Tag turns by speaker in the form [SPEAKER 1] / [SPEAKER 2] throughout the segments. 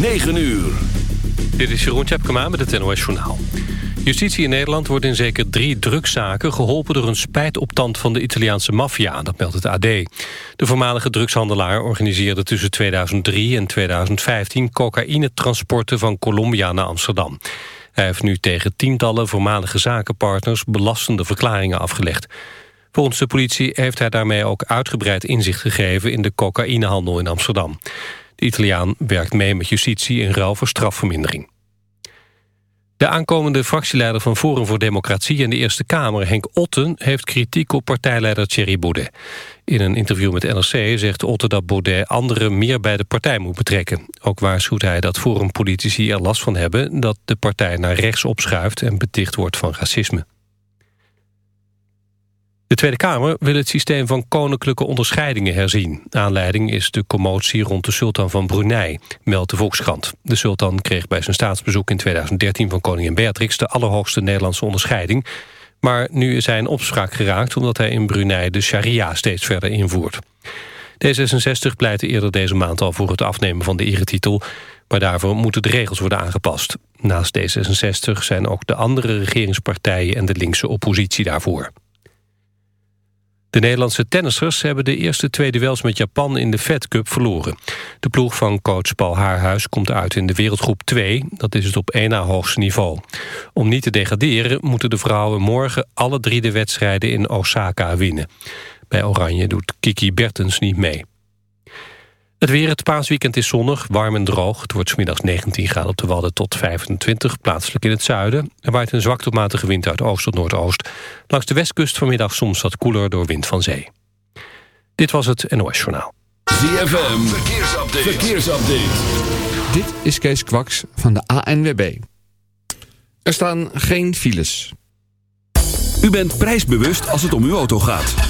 [SPEAKER 1] 9 uur.
[SPEAKER 2] Dit is Jeroen Tjepkema met het NOS Journaal. Justitie in Nederland wordt in zeker drie drugszaken geholpen door een spijtoptand van de Italiaanse maffia, dat meldt het AD. De voormalige drugshandelaar organiseerde tussen 2003 en 2015 cocaïnetransporten van Colombia naar Amsterdam. Hij heeft nu tegen tientallen voormalige zakenpartners belastende verklaringen afgelegd. Volgens de politie heeft hij daarmee ook uitgebreid inzicht gegeven in de cocaïnehandel in Amsterdam. Italiaan werkt mee met justitie in ruil voor strafvermindering. De aankomende fractieleider van Forum voor Democratie in de Eerste Kamer, Henk Otten, heeft kritiek op partijleider Thierry Baudet. In een interview met NRC zegt Otten dat Baudet anderen meer bij de partij moet betrekken. Ook waarschuwt hij dat forumpolitici er last van hebben dat de partij naar rechts opschuift en beticht wordt van racisme. De Tweede Kamer wil het systeem van koninklijke onderscheidingen herzien. Aanleiding is de commotie rond de sultan van Brunei, meldt de Volkskrant. De sultan kreeg bij zijn staatsbezoek in 2013 van koningin Beatrix... de allerhoogste Nederlandse onderscheiding. Maar nu is hij in opspraak geraakt... omdat hij in Brunei de sharia steeds verder invoert. D66 pleitte eerder deze maand al voor het afnemen van de eretitel... maar daarvoor moeten de regels worden aangepast. Naast D66 zijn ook de andere regeringspartijen... en de linkse oppositie daarvoor. De Nederlandse tennissers hebben de eerste twee duels met Japan in de Fed Cup verloren. De ploeg van coach Paul Haarhuis komt uit in de wereldgroep 2. Dat is het op één na hoogste niveau. Om niet te degraderen moeten de vrouwen morgen alle drie de wedstrijden in Osaka winnen. Bij Oranje doet Kiki Bertens niet mee. Het weer, het paasweekend is zonnig, warm en droog. Het wordt smiddags 19 graden op de Wadden tot 25, plaatselijk in het zuiden. Er waait een zwak tot matige wind uit oost tot noordoost. Langs de westkust vanmiddag soms wat koeler door wind van zee. Dit was het NOS Journaal.
[SPEAKER 1] ZFM, verkeersupdate. verkeersupdate.
[SPEAKER 3] Dit is Kees Kwaks van de ANWB. Er staan geen files.
[SPEAKER 1] U bent prijsbewust als het om uw auto gaat.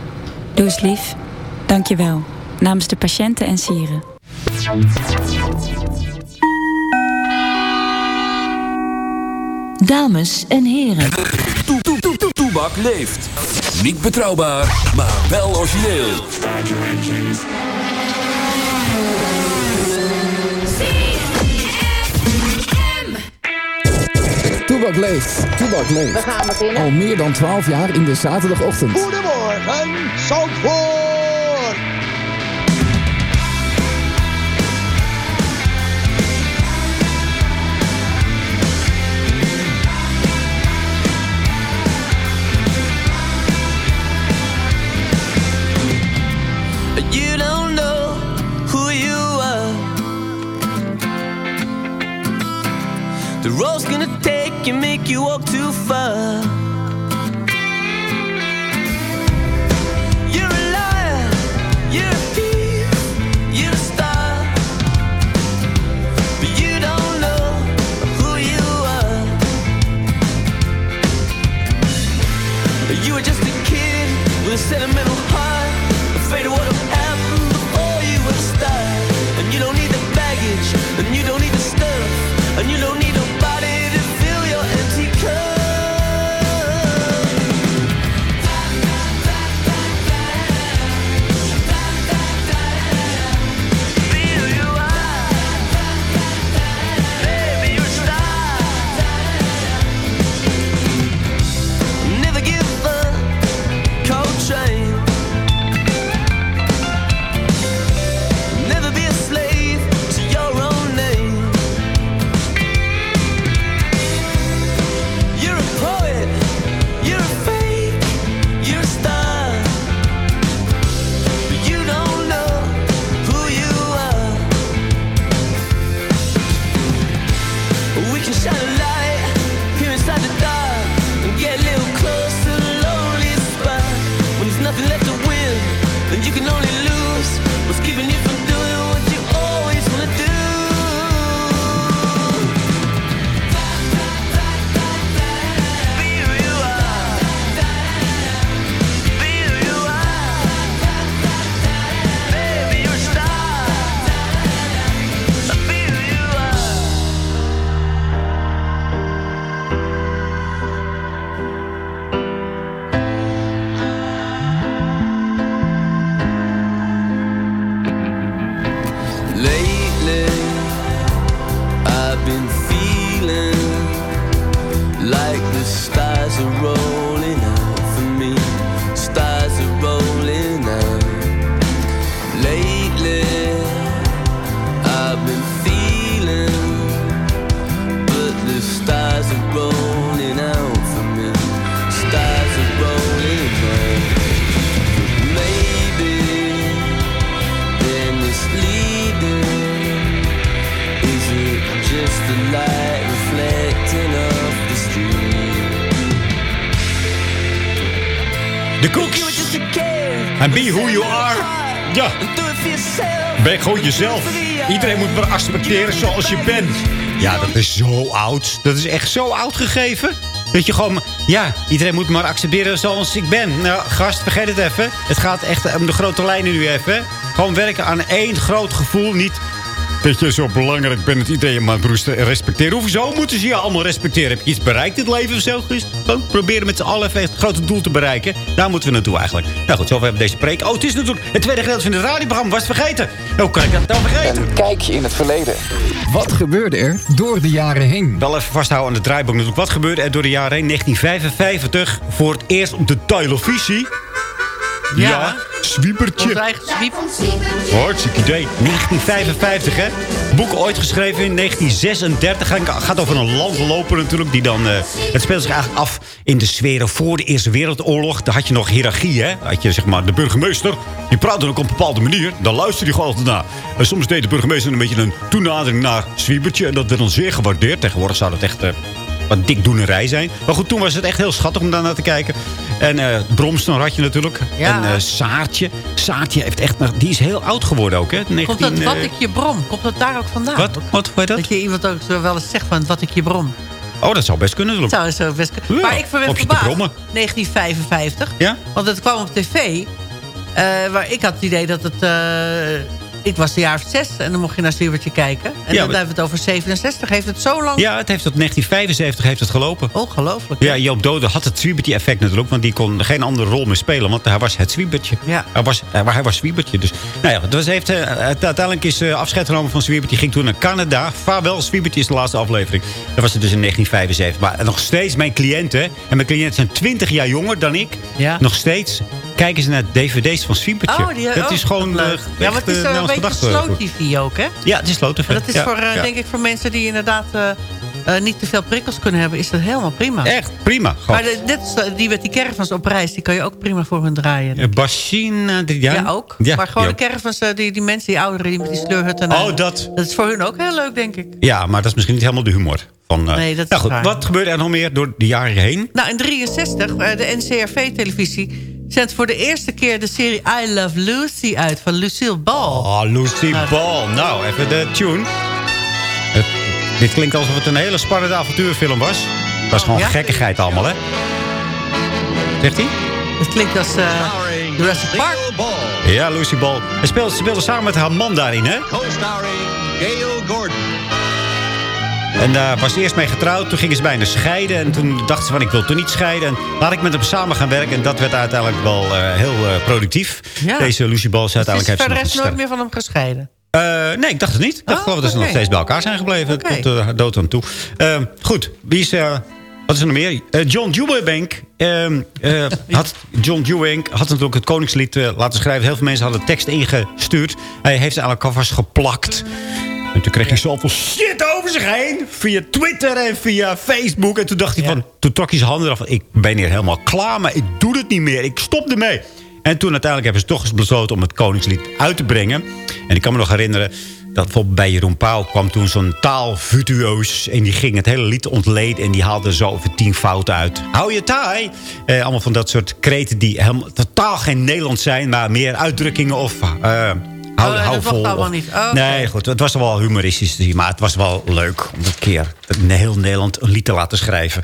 [SPEAKER 4] Doe eens lief. Dank je wel. Namens de patiënten en sieren.
[SPEAKER 5] Dames en heren.
[SPEAKER 1] Toe, toe, toe, toe, Toebak leeft. Niet betrouwbaar, maar wel origineel.
[SPEAKER 3] Toebak leeft. Toebak leeft.
[SPEAKER 6] We gaan beginnen.
[SPEAKER 3] Al meer dan 12 jaar in de zaterdagochtend.
[SPEAKER 7] Goedemorgen, Zandvoort!
[SPEAKER 8] You don't know who you are. The road's gonna take
[SPEAKER 9] can make you walk too far. You're a liar, you're a thief, you're a star. But you don't know who you are. You were just a kid with a sentimental
[SPEAKER 6] De Cooks. En be who you are. Ja. Ben gewoon jezelf. Iedereen moet maar accepteren zoals je bent. Ja, dat is zo oud. Dat is echt zo oud gegeven. Dat je gewoon... Ja, iedereen moet maar accepteren zoals ik ben. Nou, gast, vergeet het even. Het gaat echt om de grote lijnen nu even. Gewoon werken aan één groot gevoel. Niet dat je zo belangrijk bent dat iedereen maar broest respecteren. Hoezo moeten ze je allemaal respecteren? Heb je iets bereikt in het leven of zo? Dus gewoon proberen met z'n allen even het grote doel te bereiken. Daar moeten we naartoe eigenlijk. Nou goed, zover hebben we deze preek. Oh, het is natuurlijk het tweede gedeelte van het radioprogramma. Was het vergeten? Hoe kan ik dat dan vergeten?
[SPEAKER 10] Een kijkje in het verleden.
[SPEAKER 7] Wat gebeurde er door de jaren heen?
[SPEAKER 6] Wel even vasthouden aan het draaiboek natuurlijk. Wat gebeurde er door de jaren heen? 1955 voor het eerst op de televisie. Ja, Zwiebertje.
[SPEAKER 11] Ons eigen zwiep.
[SPEAKER 6] Hartstikke idee. 1955, hè? Boek ooit geschreven in 1936. Gaat- Gaat over een landloper natuurlijk. Die dan, eh, het speelt zich eigenlijk af in de sferen voor de Eerste Wereldoorlog. Daar had je nog hiërarchie, hè? Had je zeg maar de burgemeester. Die praatte ook op een bepaalde manier. Dan luisterde je gewoon altijd naar. En soms deed de burgemeester een beetje een toenadering naar Zwiebertje. En dat werd dan zeer gewaardeerd. Tegenwoordig zou dat echt... eh, wat dikdoenerij zijn. Maar goed, toen was het echt heel schattig om daar naar te kijken. En eh Bromston had je natuurlijk.
[SPEAKER 11] Ja.
[SPEAKER 6] En eh, Saartje. Saartje heeft echt... Die is heel oud geworden ook, hè? 19,
[SPEAKER 11] Komt dat wat
[SPEAKER 6] eh,
[SPEAKER 11] ik je brom? Komt dat daar ook vandaan?
[SPEAKER 6] Wat? Wat? Dat?
[SPEAKER 11] Dat je iemand ook zo wel eens zegt van wat ik je brom.
[SPEAKER 6] Oh, dat zou best kunnen
[SPEAKER 11] Dat zou zo best kunnen.
[SPEAKER 6] Ja,
[SPEAKER 11] maar ik
[SPEAKER 6] te
[SPEAKER 11] verbaasd.
[SPEAKER 6] brommen.
[SPEAKER 11] 1955.
[SPEAKER 6] Ja?
[SPEAKER 11] Want het kwam op tv. eh, waar ik had het idee dat het... ik was een jaar of zes en dan mocht je naar Zwiebertje kijken. En
[SPEAKER 6] Ja,
[SPEAKER 11] dan
[SPEAKER 6] maar-
[SPEAKER 11] hebben we het over 67. Heeft het zo lang...
[SPEAKER 6] Ja, het heeft tot 1975 heeft het gelopen.
[SPEAKER 11] Ongelooflijk.
[SPEAKER 6] Ja, Joop Dode had het Zwiebertje effect natuurlijk. Want die kon geen andere rol meer spelen. Want hij was het Zwiebertje.
[SPEAKER 11] Ja.
[SPEAKER 6] Hij was, hij, hij was Zwiebertje. Dus, nou ja, was, heeft, eh, het- uiteindelijk is eh, afscheid genomen van Zwiebertje. ging toen naar Canada. Vaarwel, Zwiebertje is de laatste aflevering. Dat was het dus in 1975. Maar nog steeds mijn cliënten. En mijn cliënten zijn 20 jaar jonger dan ik.
[SPEAKER 11] Ja.
[SPEAKER 6] Nog steeds kijken ze naar dvd's van Zwiebertje.
[SPEAKER 11] Oh, die,
[SPEAKER 6] dat
[SPEAKER 11] oh,
[SPEAKER 6] is gewoon
[SPEAKER 11] wat
[SPEAKER 6] eh.
[SPEAKER 11] Ja, maar het is zo een beetje
[SPEAKER 6] gedachtegoed.
[SPEAKER 11] slow TV ook, hè?
[SPEAKER 6] Ja, het is slow TV.
[SPEAKER 11] Dat is
[SPEAKER 6] Ja,
[SPEAKER 11] voor, eh,
[SPEAKER 6] ja.
[SPEAKER 11] denk ik, voor mensen die inderdaad... eh, eh, niet te veel prikkels kunnen hebben, is dat helemaal prima.
[SPEAKER 6] Echt prima.
[SPEAKER 11] Maar de, eh, die met die caravans op reis, die kan je ook prima voor hun draaien.
[SPEAKER 6] Uh, Bashine, die- ja.
[SPEAKER 11] Ja, ook.
[SPEAKER 6] Ja,
[SPEAKER 11] maar gewoon de caravans, eh, die, die mensen, die ouderen, die met die sleurhutten.
[SPEAKER 6] Oh, dat.
[SPEAKER 11] Dat is voor hun ook heel leuk, denk ik.
[SPEAKER 6] Ja, maar dat is misschien niet helemaal de humor. Van, eh,
[SPEAKER 11] Nee, dat
[SPEAKER 6] nou
[SPEAKER 11] is
[SPEAKER 6] goed,
[SPEAKER 11] waar.
[SPEAKER 6] Wat gebeurde er nog meer door de jaren heen?
[SPEAKER 11] Nou, in 63, eh, de NCRV-televisie zendt voor de eerste keer de serie I Love Lucy uit van Lucille Ball.
[SPEAKER 6] Oh, Lucy Ball. Nou, even de tune. Het- dit klinkt alsof het een hele spannende avontuurfilm was. Het was gewoon
[SPEAKER 11] Ja?
[SPEAKER 6] gekkigheid allemaal, hè? Zegt hij?
[SPEAKER 11] Het klinkt als eh Jurassic Park.
[SPEAKER 6] Ja, Lucy Ball. Hij speelde, ze speelde samen met haar man daarin, hè?
[SPEAKER 10] Co-starring Gail Gordon.
[SPEAKER 6] En daar was eerst mee getrouwd. Toen gingen ze bijna scheiden. En toen dacht ze van, ik wil toch niet scheiden. En laat ik met hem samen gaan werken. En dat werd uiteindelijk wel eh, heel eh, productief.
[SPEAKER 11] Ja.
[SPEAKER 6] Deze Lucy Ball is
[SPEAKER 11] Is
[SPEAKER 6] uiteindelijk... heeft ze
[SPEAKER 11] verder is nooit meer van hem gescheiden.
[SPEAKER 6] Eh, nee, ik dacht het niet. Ik dacht
[SPEAKER 11] Oh,
[SPEAKER 6] geloof dat ze nog steeds bij elkaar zijn gebleven.
[SPEAKER 11] Oké.
[SPEAKER 6] Tot de dood aan toe. Eh, goed, wie is... wat is er nog meer? John Dewey ehm, eh, had John Dewey had natuurlijk het Koningslied laten schrijven. Heel veel mensen hadden tekst ingestuurd. Hij heeft ze eigenlijk alvast geplakt. En toen kreeg hij zoveel shit over zich heen. Via Twitter en via Facebook. En toen dacht hij van... Toen trok hij zijn handen eraf. van, Ik ben hier helemaal klaar, maar ik doe het niet meer. Ik stop ermee. En toen uiteindelijk hebben ze toch eens besloten om het Koningslied uit te brengen. En ik kan me nog herinneren... Dat bijvoorbeeld bij Jeroen Pauw kwam toen zo'n taalvirtuoos. En die ging het hele lied ontleden. En die haalde zo over tien fouten uit. Hou je taai. Eh, allemaal van dat soort kreten die helemaal, totaal geen Nederlands zijn. Maar meer uitdrukkingen of... eh hou,
[SPEAKER 11] dat
[SPEAKER 6] hou
[SPEAKER 11] mocht
[SPEAKER 6] vol.
[SPEAKER 11] allemaal niet. Oh.
[SPEAKER 6] Nee, goed. Het was wel humoristisch te zien. Maar het was wel leuk om een keer heel Nederland een lied te laten schrijven.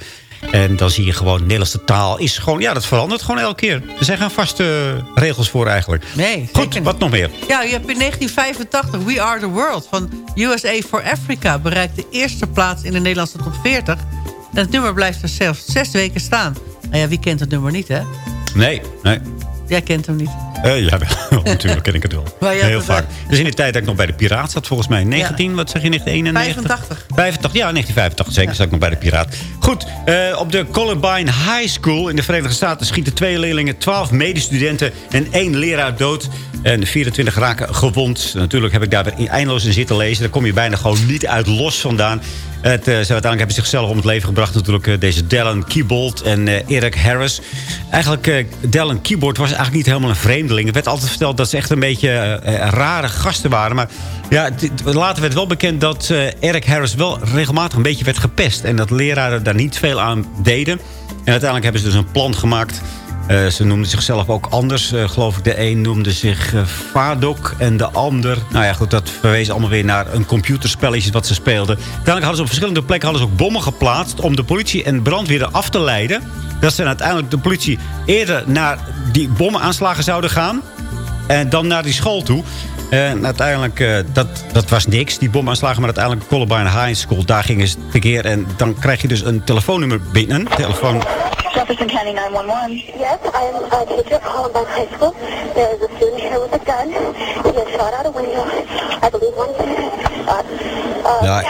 [SPEAKER 6] En dan zie je gewoon, Nederlandse taal is gewoon... Ja, dat verandert gewoon elke keer. Er zijn geen vaste eh, regels voor eigenlijk.
[SPEAKER 11] Nee,
[SPEAKER 6] Goed, wat nog meer?
[SPEAKER 11] Ja, je hebt in 1985 We Are The World van USA for Africa... bereikt de eerste plaats in de Nederlandse top 40. En het nummer blijft er zelfs zes weken staan. Nou ja, wie kent het nummer niet, hè?
[SPEAKER 6] Nee, nee.
[SPEAKER 11] Jij kent hem niet.
[SPEAKER 6] Eh, ja, wel. natuurlijk ken ik het wel. Heel vaak. Dus in de tijd dat ik nog bij de Piraat zat, volgens mij 19, wat zeg je, 1991?
[SPEAKER 11] 85.
[SPEAKER 6] 85, ja, 1985 zeker, zat ik nog bij de Piraat. Goed, eh, op de Columbine High School in de Verenigde Staten... schieten twee leerlingen, 12 medestudenten en één leraar dood. En 24 raken gewond. Natuurlijk heb ik daar eindeloos in zitten lezen. Daar kom je bijna gewoon niet uit los vandaan. Het, eh, ze uiteindelijk hebben zichzelf om het leven gebracht. Natuurlijk eh, deze Dallin Keybold en eh, Eric Harris. Eigenlijk, eh Dallin Keyboard was eigenlijk niet helemaal een vreemdeling. Het werd altijd verteld dat ze echt een beetje rare gasten waren. Maar ja, later werd wel bekend dat Eric Harris wel regelmatig een beetje werd gepest. En dat leraren daar niet veel aan deden. En uiteindelijk hebben ze dus een plan gemaakt... Eh, ze noemden zichzelf ook anders. Eh, geloof ik, de een noemde zich eh Fadok en de ander... Nou ja, goed, dat verwees allemaal weer naar een computerspelletje wat ze speelden. Uiteindelijk hadden ze op verschillende plekken hadden ze ook bommen geplaatst... om de politie en brandweer af te leiden. Dat ze uiteindelijk de politie eerder naar die bommenaanslagen zouden gaan... en dan naar die school toe... En uiteindelijk, eh, dat, dat was niks, die bomaanslagen. Maar uiteindelijk Columbine High School, daar gingen ze tekeer. En dan krijg je dus een telefoonnummer binnen. Telefoon,
[SPEAKER 12] Jefferson County 911. Yes, I'm a teacher at Columbine High School. There is a student here with a gun. He has shot out a window. I believe one uh, uh,
[SPEAKER 6] Ja,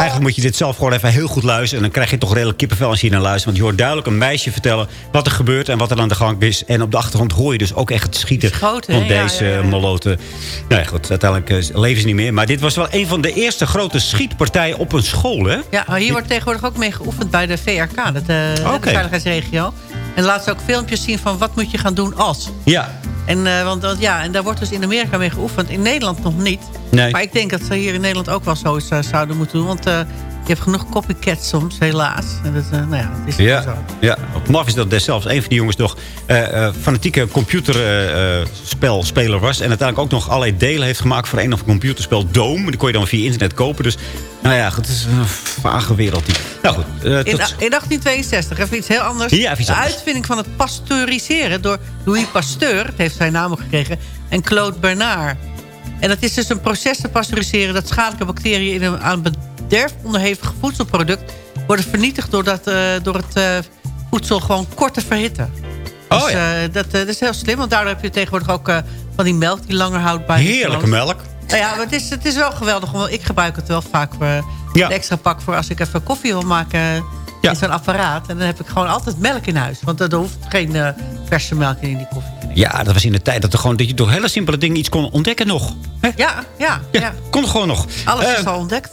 [SPEAKER 6] Eigenlijk moet je dit zelf gewoon even heel goed luisteren. En dan krijg je toch redelijk kippenvel als je hier naar luistert. Want je hoort duidelijk een meisje vertellen wat er gebeurt en wat er aan de gang is. En op de achtergrond hoor je dus ook echt het schieten
[SPEAKER 11] Schoten,
[SPEAKER 6] van deze
[SPEAKER 11] ja, ja, ja.
[SPEAKER 6] moloten. Nou ja, goed, uiteindelijk eh, leven ze niet meer. Maar dit was wel een van de eerste grote schietpartijen op een school, hè?
[SPEAKER 11] Ja, maar hier wordt tegenwoordig ook mee geoefend bij de VRK, dat, eh, de veiligheidsregio. En laat ze ook filmpjes zien van wat moet je gaan doen als.
[SPEAKER 6] Ja.
[SPEAKER 11] En, eh, want, ja, en daar wordt dus in Amerika mee geoefend. In Nederland nog niet.
[SPEAKER 6] Nee.
[SPEAKER 11] Maar ik denk dat ze hier in Nederland ook wel zoiets eh, zouden moeten doen. Want je hebt genoeg copycats soms, helaas. En dat, eh, nou ja, het is
[SPEAKER 6] Ja,
[SPEAKER 11] zo.
[SPEAKER 6] ja. Maf is dat zelfs een van die jongens nog eh, eh, fanatieke computerspelspeler was. En uiteindelijk ook nog allerlei delen heeft gemaakt voor een of computerspel Dome. Die kon je dan via internet kopen. Dus nou ja, het is een vage wereld. Die. Nou goed, eh,
[SPEAKER 11] In,
[SPEAKER 6] tot-
[SPEAKER 11] in 1862, even iets heel anders.
[SPEAKER 6] Ja,
[SPEAKER 11] de uitvinding van het pasteuriseren door Louis Pasteur... het heeft zijn naam gekregen, en Claude Bernard. En dat is dus een proces te pasteuriseren... dat schadelijke bacteriën in een aan bederf onderhevig voedselproduct... worden vernietigd doordat, eh, door het eh, voedsel gewoon kort te verhitten.
[SPEAKER 6] Oh,
[SPEAKER 11] dus,
[SPEAKER 6] ja.
[SPEAKER 11] eh, dat, dat is heel slim, want daardoor heb je tegenwoordig ook... van die melk die langer houdt bij
[SPEAKER 6] Heerlijke melk.
[SPEAKER 11] Nou ja, maar het is, het is wel geweldig. Want ik gebruik het wel vaak voor
[SPEAKER 6] Ja.
[SPEAKER 11] een extra pak voor als ik even koffie wil maken in zo'n apparaat. En dan heb ik gewoon altijd melk in huis. Want er hoeft geen verse melk in die koffie.
[SPEAKER 6] Ja, dat was in de tijd dat, er gewoon, dat je door hele simpele dingen iets kon ontdekken nog. Hè?
[SPEAKER 11] Ja, ja, ja.
[SPEAKER 6] Kon gewoon nog.
[SPEAKER 11] Alles is al ontdekt.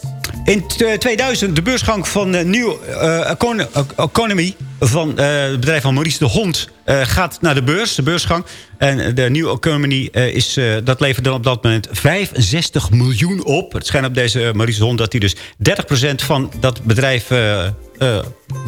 [SPEAKER 6] In t- 2000 de beursgang van eh, New eh, Econ- Economy... van eh, het bedrijf van Maurice de Hond. eh, gaat naar de beurs, de beursgang. En de New Economy eh, is, eh, dat levert dan op dat moment 65 miljoen op. Het schijnt op deze eh, Hond dat hij dus 30% van dat bedrijf... eh, eh,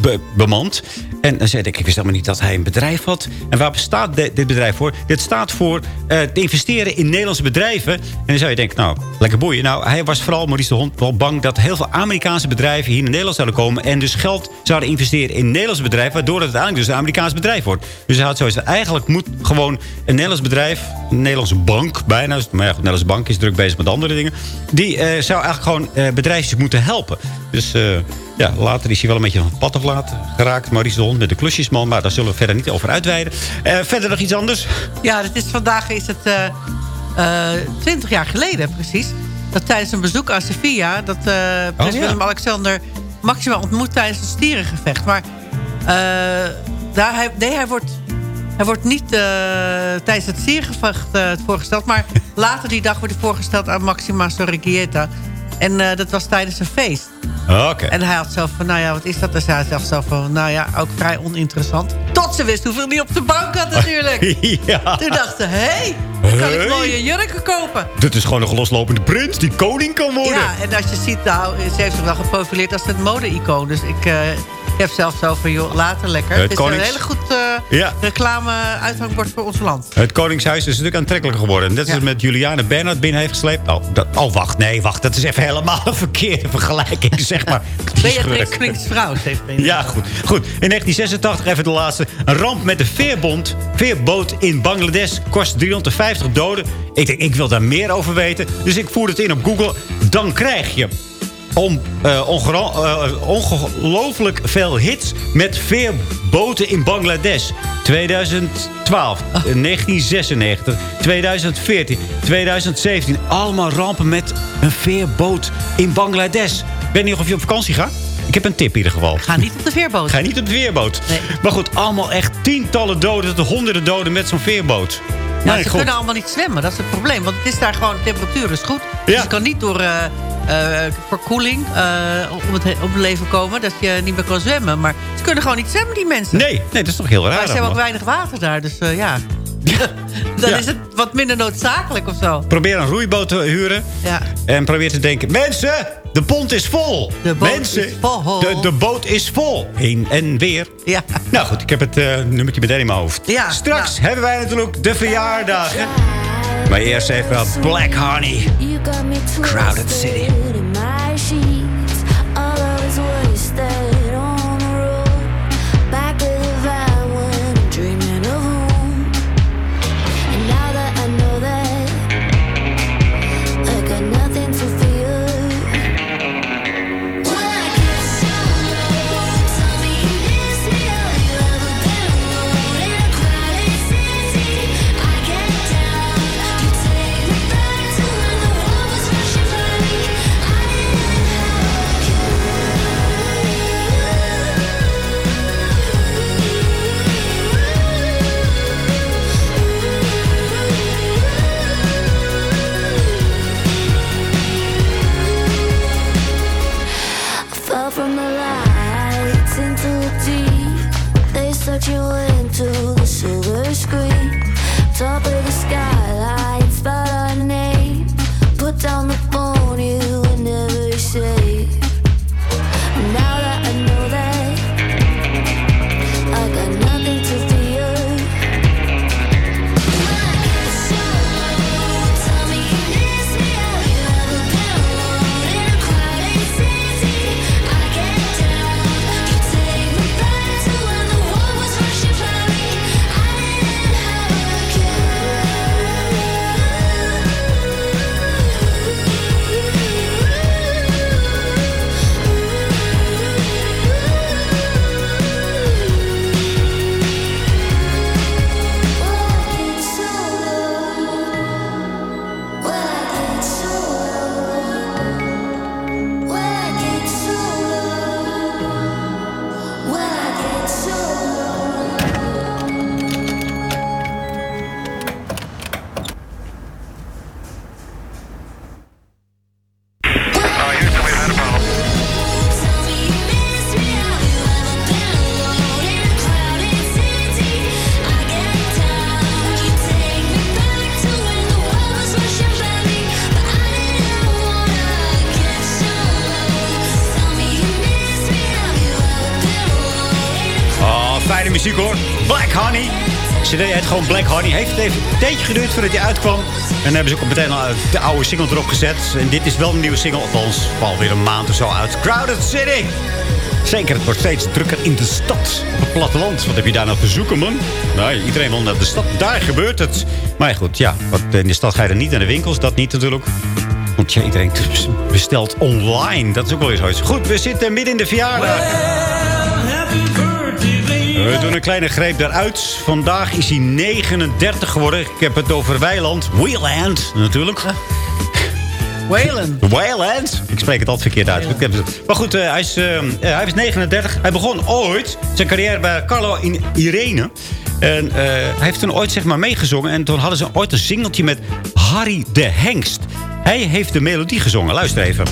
[SPEAKER 6] be- bemand. En dan zei ik, ik wist helemaal niet dat hij een bedrijf had. En waar bestaat dit bedrijf voor? Dit staat voor eh, te investeren in Nederlandse bedrijven. En dan zou je denken, nou, lekker boeien. Nou, hij was vooral, Maurice de Hond, wel bang... dat heel veel Amerikaanse bedrijven hier in Nederland zouden komen... en dus geld zouden investeren in Nederlandse bedrijven... waardoor het uiteindelijk dus een Amerikaans bedrijf wordt. Dus hij had zoiets eigenlijk moet gewoon een Nederlands bedrijf... een Nederlandse bank bijna... maar ja, goed, een Nederlandse bank is druk bezig met andere dingen... die eh, zou eigenlijk gewoon eh, bedrijfjes moeten helpen. Dus... eh, ja, later is hij wel een beetje van het pad aflaten geraakt. Maurice de Hond met de klusjesman. Maar daar zullen we verder niet over uitweiden. Verder nog iets anders?
[SPEAKER 11] Ja, dit is, vandaag is het eh, eh, 20 jaar geleden precies. Dat tijdens een bezoek aan Sevilla... dat prins
[SPEAKER 6] ja.
[SPEAKER 11] Willem-Alexander Maxima ontmoet tijdens een stierengevecht. Maar daar, hij, nee, hij wordt, hij wordt niet eh, tijdens het stierengevecht eh, voorgesteld... maar later die dag wordt hij voorgesteld aan Maxima Sorregieta. En eh, dat was tijdens een feest.
[SPEAKER 6] Oké.
[SPEAKER 11] En hij had zelf van, nou ja, wat is dat? Dus hij zelf zelf van, nou ja, ook vrij oninteressant. Tot ze wist hoeveel hij op de bank had natuurlijk.
[SPEAKER 6] ja.
[SPEAKER 11] Toen dacht ze, hé, hey, dan kan
[SPEAKER 6] Hey.
[SPEAKER 11] ik mooie jurken kopen.
[SPEAKER 6] Dit is gewoon een loslopende prins die koning kan worden.
[SPEAKER 11] Ja, en als je ziet, nou, ze heeft zich wel geprofileerd als een mode-icoon. Dus ik, ik heb zelf zo van, joh, later lekker.
[SPEAKER 6] Het
[SPEAKER 11] Het is
[SPEAKER 6] konings-
[SPEAKER 11] een hele goed eh,
[SPEAKER 6] Ja.
[SPEAKER 11] reclame-uithangbord voor ons land.
[SPEAKER 6] Het Koningshuis is stuk aantrekkelijker geworden. Net als met Juliane Bernhard binnen heeft gesleept. Oh, dat, oh, wacht, nee, wacht. Dat is even helemaal een verkeerde vergelijking, zeg maar.
[SPEAKER 11] Beatrix. Prins Vrouw heeft
[SPEAKER 6] Ja, goed. goed. In 1986, even de laatste. Een ramp met de veerbond, veerboot in Bangladesh. Kost 350 doden. Ik denk, ik wil daar meer over weten. Dus ik voer het in op Google. Dan krijg je om, eh, eh, ongelooflijk veel hits met veerboten in Bangladesh. 2012, eh, 1996, 2014, 2017. Allemaal rampen met een veerboot in Bangladesh. Ik weet niet of je op vakantie gaat. Ik heb een tip in ieder geval.
[SPEAKER 11] Ga niet op de veerboot.
[SPEAKER 6] Ga je niet op de veerboot. Maar goed, allemaal echt tientallen doden tot honderden doden met zo'n veerboot.
[SPEAKER 11] Nou, ze
[SPEAKER 6] god.
[SPEAKER 11] kunnen allemaal niet zwemmen, dat is het probleem. Want het is daar gewoon, de temperatuur is goed. Dus je kan niet door eh, verkoeling eh, om, het, om het leven komen. Dat je niet meer kan zwemmen. Maar ze kunnen gewoon niet zwemmen, die mensen.
[SPEAKER 6] Nee, nee, dat is toch heel raar.
[SPEAKER 11] Maar ze hebben ook weinig water daar, dus eh, ja. Dan
[SPEAKER 6] Ja.
[SPEAKER 11] is het wat minder noodzakelijk of zo.
[SPEAKER 6] Probeer een roeiboot te huren.
[SPEAKER 11] Ja.
[SPEAKER 6] En probeer te denken... Mensen, de pont is vol.
[SPEAKER 11] De boot
[SPEAKER 6] Mensen,
[SPEAKER 11] is vol.
[SPEAKER 6] De, de boot is vol. Heen en weer.
[SPEAKER 11] Ja.
[SPEAKER 6] Nou goed, ik heb het eh, nummertje meteen in mijn hoofd.
[SPEAKER 11] Ja,
[SPEAKER 6] Straks hebben wij natuurlijk de verjaardagen. Maar eerst even Black Honey. Crowded City. Gewoon Black Honey. Heeft het even een tijdje geduurd voordat hij uitkwam. En dan hebben ze ook meteen al de oude single erop gezet. En dit is wel een nieuwe single. Althans, valt weer een maand of zo uit. Crowded City. Zeker, het wordt steeds drukker in de stad. Op het platteland. Wat heb je daar nou te zoeken, man? Nee, iedereen wil naar de stad. Daar gebeurt het. Maar goed, ja. Want in de stad ga je er niet naar de winkels. Dat niet natuurlijk. Want ja, iedereen bestelt online. Dat is ook wel eens zoiets. Goed, we zitten midden in de verjaardag. We doen een kleine greep eruit. Vandaag is hij 39 geworden. Ik heb het over Weiland. Wayland, natuurlijk.
[SPEAKER 11] Wayland.
[SPEAKER 6] Wayland. Ik spreek het altijd verkeerd uit. Ik heb het- Maar goed, eh, hij, is, eh, eh, hij is 39. Hij begon ooit zijn carrière bij Carlo in Irene. En eh, hij heeft toen ooit zeg maar meegezongen. En toen hadden ze ooit een singeltje met Harry de Hengst. Hij heeft de melodie gezongen. Luister even.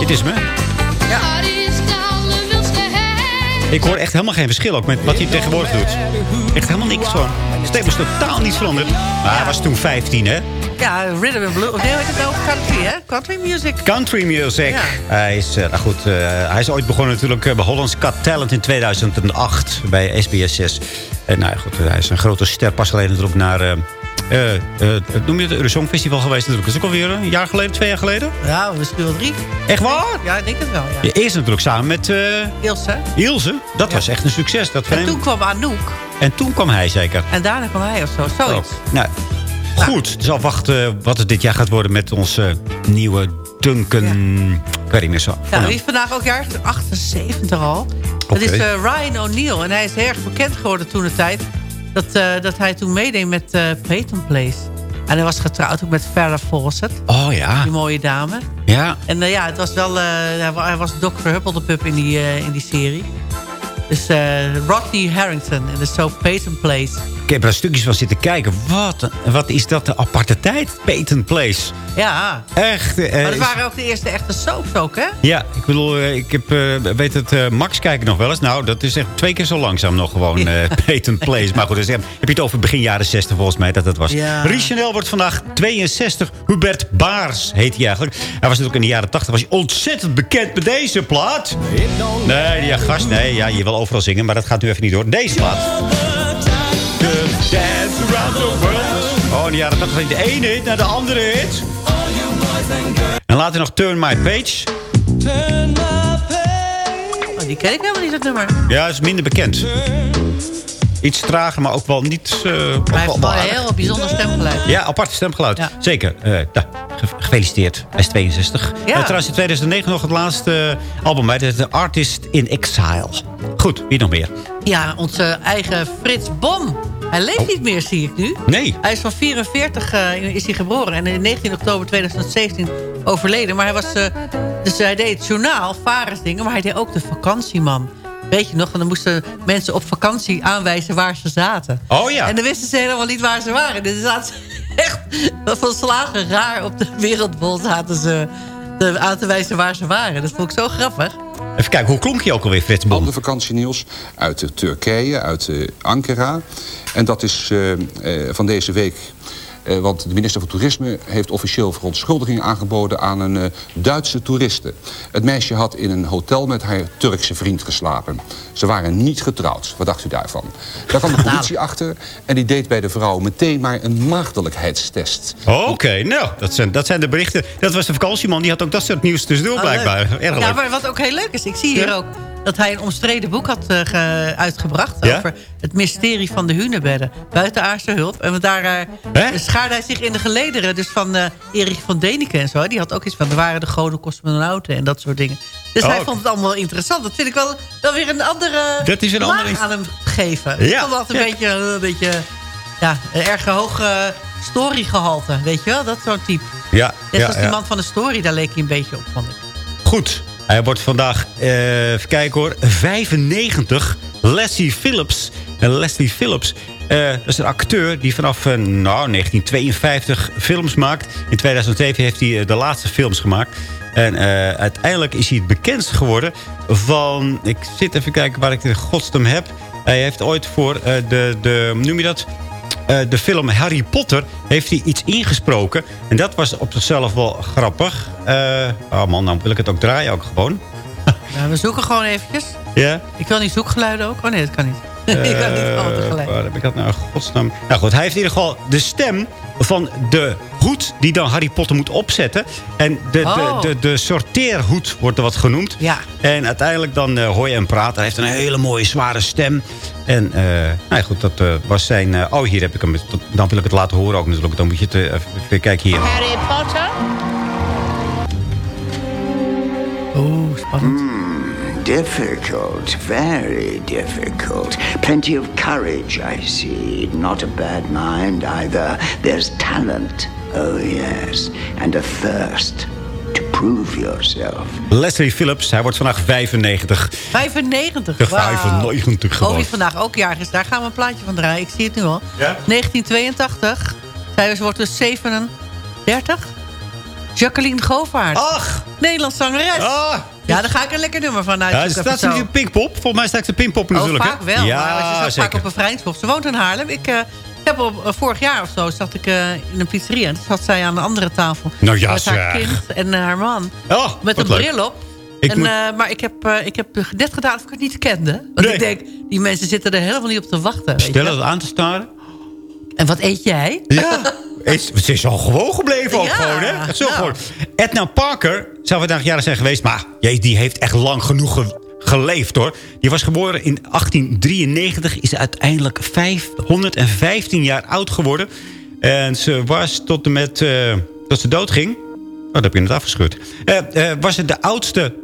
[SPEAKER 6] Dit is me. Ik hoor echt helemaal geen verschil ook met wat hij tegenwoordig doet. Echt helemaal niks van. De stem is totaal niet veranderd. Maar hij was toen 15, hè?
[SPEAKER 11] Ja, Rhythm and Blues. Of nee, heet het nou? Country, hè? Country music.
[SPEAKER 6] Country music. Hij, is, eh, nou goed, eh, hij is ooit begonnen natuurlijk eh, bij Holland's Got Talent in 2008 bij SBS 6. En nou ja, goed, hij is een grote ster. Pas geleden natuurlijk naar... eh, eh, noem je het Eurosong Festival geweest natuurlijk. Dat is ook alweer een jaar geleden, twee jaar geleden.
[SPEAKER 11] Ja, misschien wel drie.
[SPEAKER 6] Echt waar?
[SPEAKER 11] Ja, ik denk het wel, ja.
[SPEAKER 6] Je eerst natuurlijk samen met eh,
[SPEAKER 11] Ilse.
[SPEAKER 6] Ilse. Dat was echt een succes. Dat
[SPEAKER 11] En toen kwam Anouk.
[SPEAKER 6] en toen kwam hij zeker.
[SPEAKER 11] En daarna kwam hij of zo. Zoiets.
[SPEAKER 6] Oh, nou, goed. Dus afwachten wat het dit jaar gaat worden met onze nieuwe Duncan... Ik weet niet meer zo.
[SPEAKER 11] Ja,
[SPEAKER 6] van
[SPEAKER 11] wie
[SPEAKER 6] hem.
[SPEAKER 11] is vandaag ook jaar 78 al. Dat is Ryan O'Neill. En hij is erg bekend geworden toen de tijd. Dat, eh, dat hij toen meedeed met eh Peyton Place. En hij was getrouwd ook met Farrah Fawcett.
[SPEAKER 6] Oh ja.
[SPEAKER 11] Die mooie dame.
[SPEAKER 6] Ja.
[SPEAKER 11] En eh, ja, het was wel, hij wa- hij was Dr. Huppeldepup in die, in die serie. Dus eh, Rodney Harrington in de soap Peyton Place.
[SPEAKER 6] Ik heb er stukjes van zitten kijken. Wat, wat is dat een aparte tijd? Patent Place.
[SPEAKER 11] Ja.
[SPEAKER 6] Echt. eh,
[SPEAKER 11] Maar dat waren ook de eerste echte soaps ook, hè?
[SPEAKER 6] Ja, ik bedoel, eh, ik heb, eh, weet het, eh, Max kijken nog wel eens. Nou, dat is echt twee keer zo langzaam nog gewoon eh Patent Place. Maar goed, dus, heb je het over begin jaren 60 volgens mij dat het was.
[SPEAKER 11] Ja.
[SPEAKER 6] Richanel wordt vandaag 62. Hubert Baars heet hij eigenlijk. Hij was natuurlijk in de jaren 80 was hij ontzettend bekend met deze plaat. Nee, ja, gast, nee, ja, je wil overal zingen, maar dat gaat nu even niet door. Deze plaat. Dance around the world. Oh, in de jaren 80 ging de ene hit naar de andere hit. En later nog Turn My Page.
[SPEAKER 11] Oh, die ken ik helemaal niet, dat nummer.
[SPEAKER 6] Ja, is minder bekend. Iets trager, maar ook wel niet... eh, ook
[SPEAKER 11] Maar hij
[SPEAKER 6] wel-
[SPEAKER 11] heeft
[SPEAKER 6] wel
[SPEAKER 11] wel een heel bijzonder stemgeluid.
[SPEAKER 6] Ja, apart stemgeluid.
[SPEAKER 11] Ja.
[SPEAKER 6] Zeker. Eh, nou, ge- gefeliciteerd. Hij is 62.
[SPEAKER 11] Ja.
[SPEAKER 6] Eh, trouwens in 2009 nog het laatste eh, album bij. The Artist in Exile. Goed, wie nog meer?
[SPEAKER 11] Ja, onze eigen Frits Bom. Hij leeft niet meer, zie ik nu.
[SPEAKER 6] Nee.
[SPEAKER 11] Hij is van 44 eh, is hij geboren. En in 19 oktober 2017 overleden. Maar hij was... eh, dus hij deed het journaal, Varensdingen. Maar hij deed ook de vakantieman. Weet je nog? Dan moesten mensen op vakantie aanwijzen waar ze zaten.
[SPEAKER 6] Oh ja.
[SPEAKER 11] En dan wisten ze helemaal niet waar ze waren. Dus zaten ze echt van slagen raar op de wereldbol zaten ze te- aan te wijzen waar ze waren. Dat vond ik zo grappig.
[SPEAKER 6] Even kijken, hoe klonk je ook alweer, Frits Bom?
[SPEAKER 13] Ander vakantienieuws uit Turkije, uit eh, Ankara. En dat is eh, eh, van deze week. Eh, want de minister van Toerisme heeft officieel verontschuldiging aangeboden aan een eh, Duitse toeriste. Het meisje had in een hotel met haar Turkse vriend geslapen. Ze waren niet getrouwd. Wat dacht u daarvan? Daar kwam de politie achter en die deed bij de vrouw meteen maar een maagdelijkheidstest.
[SPEAKER 6] Oh, Oké, nou, dat zijn, dat zijn de berichten. Dat was de vakantieman, die had ook dat soort nieuws tussendoor
[SPEAKER 11] Oh,
[SPEAKER 6] blijkbaar.
[SPEAKER 11] leuk.
[SPEAKER 6] Erg
[SPEAKER 11] Ja,
[SPEAKER 6] leuk.
[SPEAKER 11] maar wat ook heel leuk is, ik zie hier
[SPEAKER 6] Ja?
[SPEAKER 11] ook dat hij een omstreden boek had eh, ge- uitgebracht...
[SPEAKER 6] Ja?
[SPEAKER 11] over het mysterie van de hunebedden. Buitenaardse hulp. En daar eh, schaarde hij zich in de gelederen dus van eh Erik van Deniken en zo. Die had ook iets van, er waren de goden cosmonauten en dat soort dingen. Dus
[SPEAKER 6] Oh.
[SPEAKER 11] hij vond het allemaal interessant. Dat vind ik wel, wel weer een andere
[SPEAKER 6] Dat is een andere-
[SPEAKER 11] aan hem geven.
[SPEAKER 6] Ja.
[SPEAKER 11] Ik vond dat een
[SPEAKER 6] Ja.
[SPEAKER 11] beetje, een beetje ja, een erg hoog eh, storygehalte. Weet je wel, dat soort type.
[SPEAKER 6] Ja,
[SPEAKER 11] Net
[SPEAKER 6] ja,
[SPEAKER 11] als die
[SPEAKER 6] ja.
[SPEAKER 11] man van de story, daar leek hij een beetje op, vond ik.
[SPEAKER 6] Goed. Hij wordt vandaag, eh, even kijken hoor, 95. Leslie Phillips. En Leslie Phillips, eh, dat is een acteur die vanaf eh, nou, 1952 films maakt. In 2007 heeft hij eh, de laatste films gemaakt. En uiteindelijk is hij het bekendst geworden van... Ik zit even kijken waar ik de godstem heb. Hij heeft ooit voor de, de, noem je dat? De film Harry Potter heeft hij iets ingesproken. En dat was op zichzelf wel grappig. Oh man, dan wil ik het ook draaien ook gewoon.
[SPEAKER 11] Nou, we zoeken gewoon eventjes.
[SPEAKER 6] Ja?
[SPEAKER 11] Ik wil niet zoekgeluiden ook. Oh nee, dat kan niet. ik kan niet
[SPEAKER 6] Eh,
[SPEAKER 11] tegelijk.
[SPEAKER 6] waar heb ik dat nou? Godsnaam. Nou goed, hij heeft in ieder geval de stem van de hoed die dan Harry Potter moet opzetten. En de,
[SPEAKER 11] Oh.
[SPEAKER 6] de, de, de sorteerhoed wordt er wat genoemd.
[SPEAKER 11] Ja.
[SPEAKER 6] En uiteindelijk dan eh, hoor je hem praten. Hij heeft een hele mooie zware stem. En eh, nou ja, goed, dat eh, was zijn... eh, oh, hier heb ik hem. Dan wil ik het laten horen ook natuurlijk. Dan moet je het even, kijken hier.
[SPEAKER 11] Harry Potter? Oeh, spannend.
[SPEAKER 14] Difficult, very difficult. Plenty of courage, I see. Not a bad mind either. There's talent, oh yes, and a thirst to prove yourself.
[SPEAKER 6] Leslie Phillips, hij wordt vandaag 95.
[SPEAKER 11] 95,
[SPEAKER 6] De
[SPEAKER 11] wauw.
[SPEAKER 6] 95
[SPEAKER 11] Oh,
[SPEAKER 6] gewoon.
[SPEAKER 11] wie vandaag ook jarig is. Daar gaan we een plaatje van draaien. Ik zie het nu al.
[SPEAKER 6] Ja?
[SPEAKER 11] 1982. Zij wordt dus 37. Jacqueline Govaert.
[SPEAKER 6] Ach!
[SPEAKER 11] Nederlands zangeres. Ja, daar ga ik een lekker nummer van
[SPEAKER 6] Ja,
[SPEAKER 11] uitzoeken.
[SPEAKER 6] staat ze in Pinkpop? Volgens mij staat ze Pinkpop
[SPEAKER 11] Oh,
[SPEAKER 6] natuurlijk. hè?
[SPEAKER 11] vaak wel.
[SPEAKER 6] Ja,
[SPEAKER 11] maar ze vaak op een Vrijnshof. Ze woont in Haarlem. Ik eh, heb op, eh, vorig jaar of zo zat ik eh, in een pizzeria. En toen zat zij aan de andere tafel.
[SPEAKER 6] Nou ja,
[SPEAKER 11] met haar
[SPEAKER 6] zeg.
[SPEAKER 11] kind en haar man.
[SPEAKER 6] Oh,
[SPEAKER 11] met een
[SPEAKER 6] leuk.
[SPEAKER 11] bril op.
[SPEAKER 6] Ik
[SPEAKER 11] en,
[SPEAKER 6] moet-
[SPEAKER 11] maar ik heb, ik heb net gedaan of ik het niet kende. Want
[SPEAKER 6] Nee.
[SPEAKER 11] ik denk, die mensen zitten er helemaal niet op te wachten.
[SPEAKER 6] Stel het aan te staren.
[SPEAKER 11] En wat eet jij?
[SPEAKER 6] Ja. Is, ze is al gewoon gebleven ook
[SPEAKER 11] Ja,
[SPEAKER 6] gewoon, hè? Zo
[SPEAKER 11] nou.
[SPEAKER 6] gewoon. Edna Parker zou vandaag jaren zijn geweest. Maar die heeft echt lang genoeg ge- geleefd, hoor. Die was geboren in 1893. Is uiteindelijk 515 jaar oud geworden. En ze was tot en met... eh, tot ze doodging... Oh, dat heb je net afgescheurd. Eh, eh, was ze de oudste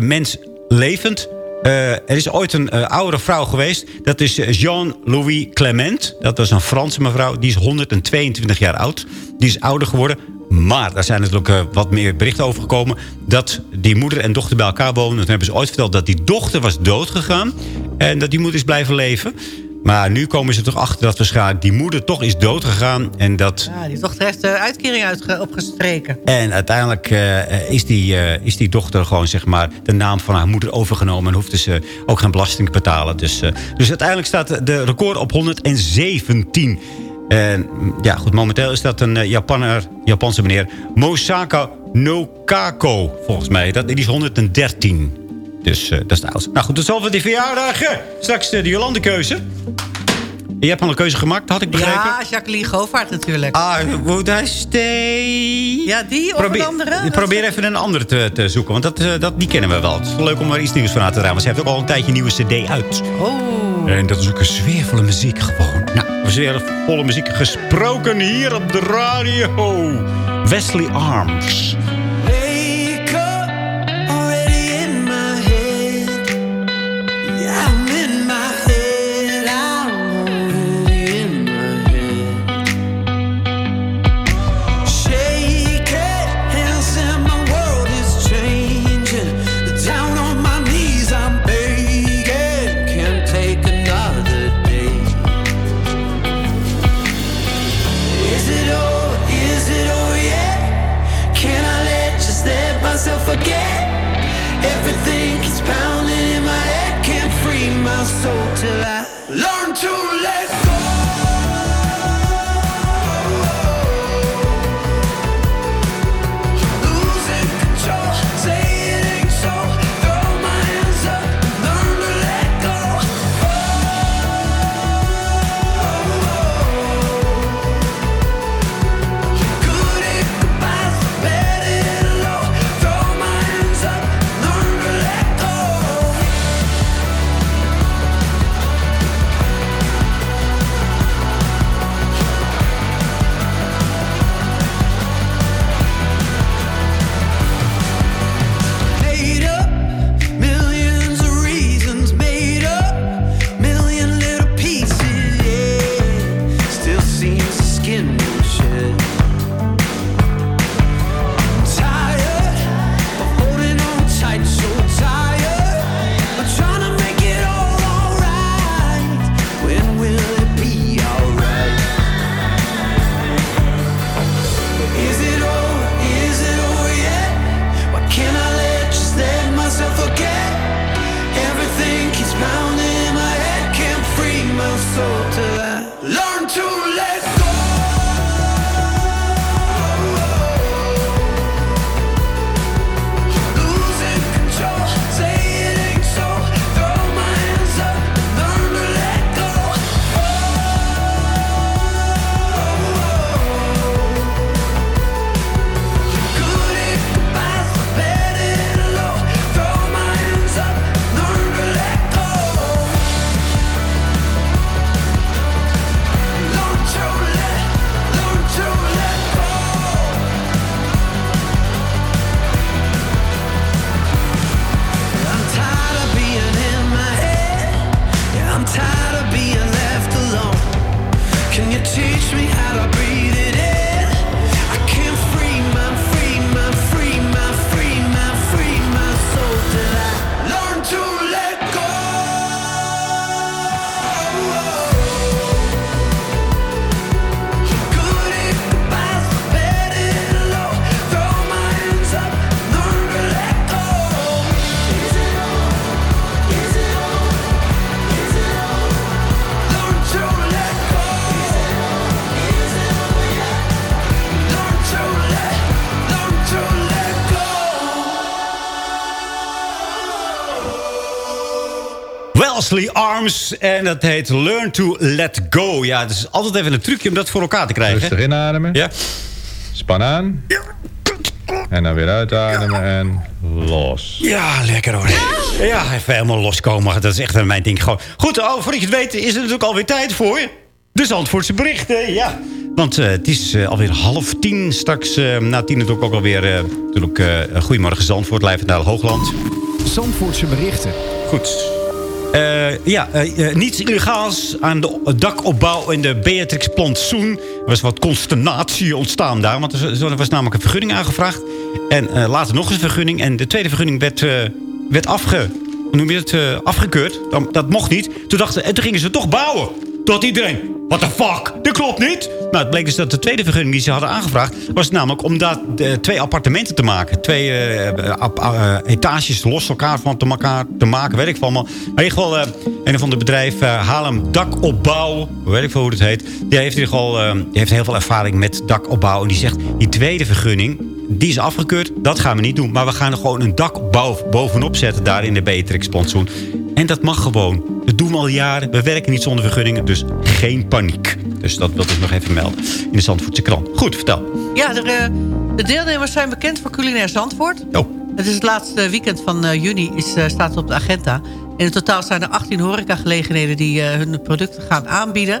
[SPEAKER 6] mens levend... Eh, er is ooit een eh, oudere vrouw geweest. Dat is eh, Jean-Louis Clement. Dat was een Franse mevrouw. Die is 122 jaar oud. Die is ouder geworden. Maar daar zijn natuurlijk wat meer berichten over gekomen. Dat die moeder en dochter bij elkaar wonen. Toen hebben ze ooit verteld dat die dochter was doodgegaan. En dat die moeder is blijven leven. Maar nu komen ze toch achter dat waarschijnlijk die moeder toch is doodgegaan. En dat
[SPEAKER 11] Ja, die dochter heeft de uitkering uitge- opgestreken.
[SPEAKER 6] en uiteindelijk eh, is, die, eh, is die dochter gewoon zeg maar, de naam van haar moeder overgenomen. En hoefde ze ook geen belasting te betalen. Dus, eh, dus uiteindelijk staat de record op 117. En ja, goed, momenteel is dat een eh, Japaner, Japanse meneer. Mosaka Nokako, volgens mij. Dat, die is 113. Dus eh, dat is de oudste. Nou goed, dat is voor die verjaardagen. Straks eh, de Jolande-keuze. Je hebt al een keuze gemaakt, had ik begrepen.
[SPEAKER 11] Ja, Jacqueline Govaert natuurlijk.
[SPEAKER 6] Ah, would I stay?
[SPEAKER 11] Ja, die of
[SPEAKER 6] probeer,
[SPEAKER 11] een andere?
[SPEAKER 6] Probeer even een andere te, te zoeken, want dat, eh, dat, die kennen we wel. Het is leuk om er iets nieuws van aan te draaien. Want ze heeft ook al een tijdje een nieuwe cd uit.
[SPEAKER 11] Oh.
[SPEAKER 6] En dat is ook een sfeervolle muziek gewoon. Nou, we sfeervolle muziek gesproken hier op de radio. Wesley Arms. Wellesley Arms. En dat heet Learn to Let Go. Ja, het is altijd even een trucje om dat voor elkaar te krijgen.
[SPEAKER 15] Rustig inademen.
[SPEAKER 6] Ja.
[SPEAKER 15] Span aan. En dan weer uitademen en los.
[SPEAKER 6] Ja, lekker hoor. Ja, even helemaal loskomen. Dat is echt mijn ding. Gewoon. Goed, oh, voordat je het weet is het natuurlijk alweer tijd voor... de Zandvoortse berichten, ja. Want eh, het is eh, alweer half tien. Straks eh, na tien natuurlijk ook alweer... eh natuurlijk, eh, Goedemorgen Zandvoort, live naar Hoogland.
[SPEAKER 16] Zandvoortse berichten.
[SPEAKER 6] Goed. Eh, ja, eh, eh, niets illegaals aan de dakopbouw in de Beatrix Plantsoen. Er was wat consternatie ontstaan daar. Want er was namelijk een vergunning aangevraagd. En later nog eens een vergunning. En de tweede vergunning werd, werd afge, afgekeurd. Dat, dat mocht niet. Toen, dachten, en toen gingen ze toch bouwen. Tot iedereen, what the fuck, dat klopt niet. Nou, het bleek dus dat de tweede vergunning die ze hadden aangevraagd... was namelijk om daar eh, twee appartementen te maken. Twee eh, eh, etages los elkaar van te, elkaar te maken, weet ik van. Maar in ieder geval, een of ander bedrijf, eh Haarlem Dakopbouw... weet ik veel hoe het heet... die heeft, in ieder geval, die heeft heel veel ervaring met dakopbouw. En die zegt, die tweede vergunning, die is afgekeurd. Dat gaan we niet doen. Maar we gaan er gewoon een dak boven- bovenop zetten... daar in de Beatrix-plantsoen. En dat mag gewoon. Dat doen we al jaren. We werken niet zonder vergunningen, dus geen paniek. Dus dat wilde ik nog even melden in de Zandvoortse krant. Goed, vertel.
[SPEAKER 11] Ja, de, eh, de deelnemers zijn bekend voor culinair Zandvoort.
[SPEAKER 6] Oh.
[SPEAKER 11] Het is het laatste weekend van eh, juni, is, eh, staat op de agenda. In totaal zijn er 18 horecagelegenheden die hun producten gaan aanbieden.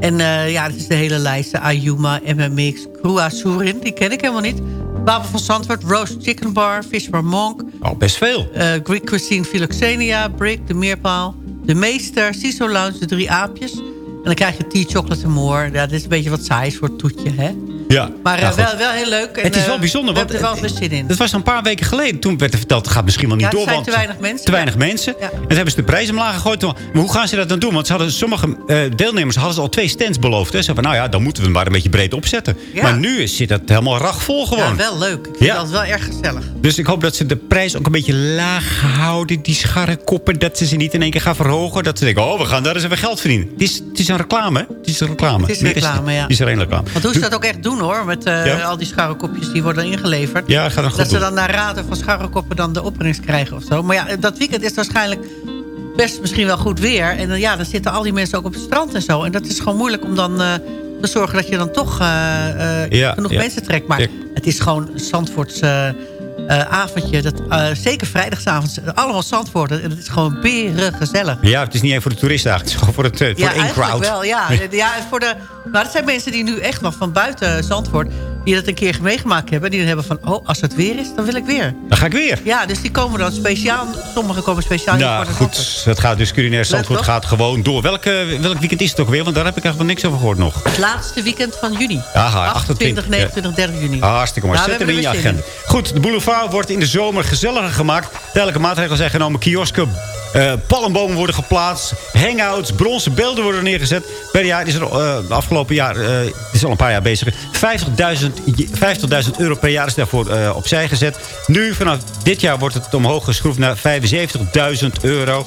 [SPEAKER 11] En ja, het is de hele lijst. Ayuma, MMX, Krua Surin, die ken ik helemaal niet. Babel van Zandvoort, Roast Chicken Bar, Fish Bar Monk.
[SPEAKER 6] Oh, best veel.
[SPEAKER 11] eh, Greek Cuisine Philoxenia, Brick, De Meerpaal, De Meester, Ciso Lounge, De Drie Aapjes. En dan krijg je Tea Chocolate and More. Ja, dit is een beetje wat saai voor het toetje, hè?
[SPEAKER 6] Ja.
[SPEAKER 11] Maar eh,
[SPEAKER 6] Nou,
[SPEAKER 11] wel, wel heel leuk. En,
[SPEAKER 6] het is
[SPEAKER 11] eh,
[SPEAKER 6] wel bijzonder,
[SPEAKER 11] we
[SPEAKER 6] want
[SPEAKER 11] hebben er wel zin in.
[SPEAKER 6] het was een paar weken geleden. Toen werd er verteld, het gaat misschien wel niet
[SPEAKER 11] Ja, er
[SPEAKER 6] door.
[SPEAKER 11] zijn
[SPEAKER 6] want
[SPEAKER 11] te weinig mensen.
[SPEAKER 6] Te weinig mensen. En toen hebben ze de prijs omlaag gegooid. Maar hoe gaan ze dat dan doen? Want ze hadden, sommige eh, deelnemers hadden ze al twee stands beloofd. Hè. Ze van, nou ja, dan moeten we hem maar een beetje breed opzetten. Maar nu zit het helemaal ragvol gewoon.
[SPEAKER 11] Ja, wel leuk. Ik vind
[SPEAKER 6] Ja.
[SPEAKER 11] dat wel erg gezellig.
[SPEAKER 6] Dus ik hoop dat ze de prijs ook een beetje laag houden. Die scharrekoppen, dat ze ze niet in één keer gaan verhogen. Dat ze denken, oh, we gaan daar eens even geld verdienen. Het is, het is een reclame? Het is een reclame.
[SPEAKER 11] Het is
[SPEAKER 6] Meer
[SPEAKER 11] reclame, ja.
[SPEAKER 6] Het is één reclame.
[SPEAKER 11] Want hoe ze dat ook echt doen, hoor. Met eh,
[SPEAKER 6] Ja.
[SPEAKER 11] al die scharrekopjes die worden ingeleverd.
[SPEAKER 6] Ja, gaat dat goed
[SPEAKER 11] Dat ze dan naar raden van scharrekoppen dan de opbrengst krijgen of zo. Maar ja, dat weekend is waarschijnlijk best misschien wel goed weer. En dan, ja, dan zitten al die mensen ook op het strand en zo. En dat is gewoon moeilijk om dan eh, te zorgen dat je dan toch eh,
[SPEAKER 6] Ja,
[SPEAKER 11] genoeg mensen trekt. Maar het is gewoon Zandvoorts avondje. Dat, eh, zeker vrijdagavond. Allemaal Zandvoort. En het is gewoon beren gezellig.
[SPEAKER 6] Ja, het is niet even voor de toeristen eigenlijk. Het is gewoon voor, het, eh, voor
[SPEAKER 11] Ja,
[SPEAKER 6] één
[SPEAKER 11] eigenlijk
[SPEAKER 6] crowd.
[SPEAKER 11] wel. Ja, ja voor de, maar dat zijn mensen die nu echt nog van buiten Zandvoort... die dat een keer meegemaakt hebben. Die dan hebben van, oh, als het weer is, dan wil ik weer.
[SPEAKER 6] Dan ga ik weer.
[SPEAKER 11] Ja, dus die komen dan speciaal... Sommigen komen speciaal
[SPEAKER 6] Nou goed, het gaat dus culinair Zandvoort gaat gewoon door. Welke, welk weekend is het ook weer? Want daar heb ik eigenlijk niks over gehoord nog.
[SPEAKER 11] Het laatste weekend van juni.
[SPEAKER 6] Aha,
[SPEAKER 11] 28,
[SPEAKER 6] 28,
[SPEAKER 11] 29, 30 juni.
[SPEAKER 6] Ah, hartstikke mooi.
[SPEAKER 11] Nou,
[SPEAKER 6] Zet hem in je agenda. Goed, de boulevard wordt in de zomer gezelliger gemaakt. Tijdelijke maatregelen zijn genomen. Kiosken, eh, palmbomen worden geplaatst. Hangouts, bronzen beelden worden neergezet. Per jaar is er eh, afgelopen jaar, eh, is al een paar jaar bezig. 50.000 50.000 euro per jaar is daarvoor opzij gezet. Nu, vanaf dit jaar wordt het omhoog geschroefd naar 75.000 euro.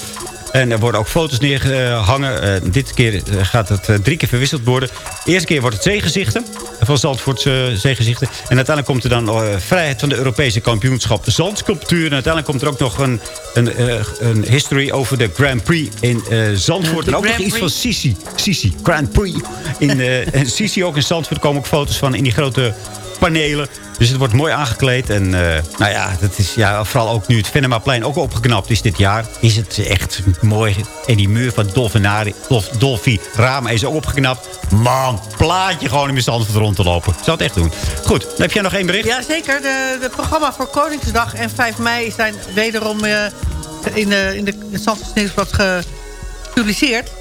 [SPEAKER 6] En er worden ook foto's neergehangen. Eh, dit keer gaat het drie keer verwisseld worden. De eerste keer wordt het zeegezichten. Van Zandvoortse zeegezichten. En uiteindelijk komt er dan eh, vrijheid van de Europese kampioenschap zandsculptuur. En uiteindelijk komt er ook nog een, een, eh, een history over de Grand Prix in eh, Zandvoort. En ook nog iets van? Sisi. Sisi, Grand Prix. In, en Sisi ook in Zandvoort. Komen ook foto's van in die grote Dus het wordt mooi aangekleed. En eh, nou ja, dat is ja, vooral ook nu het Venemaplein ook opgeknapt is dit jaar. Is het echt mooi. En die muur van Dolfinari, Dolf, Dolfi Rama is ook opgeknapt. Man, plaatje gewoon in mijn zand rond te lopen. Zou het echt doen. Goed, heb jij nog één bericht?
[SPEAKER 11] Ja, zeker. De, de programma voor Koningsdag en 5 mei zijn wederom eh, in, de, in de in het Zandvoorts Nieuwsblad gepubliceerd.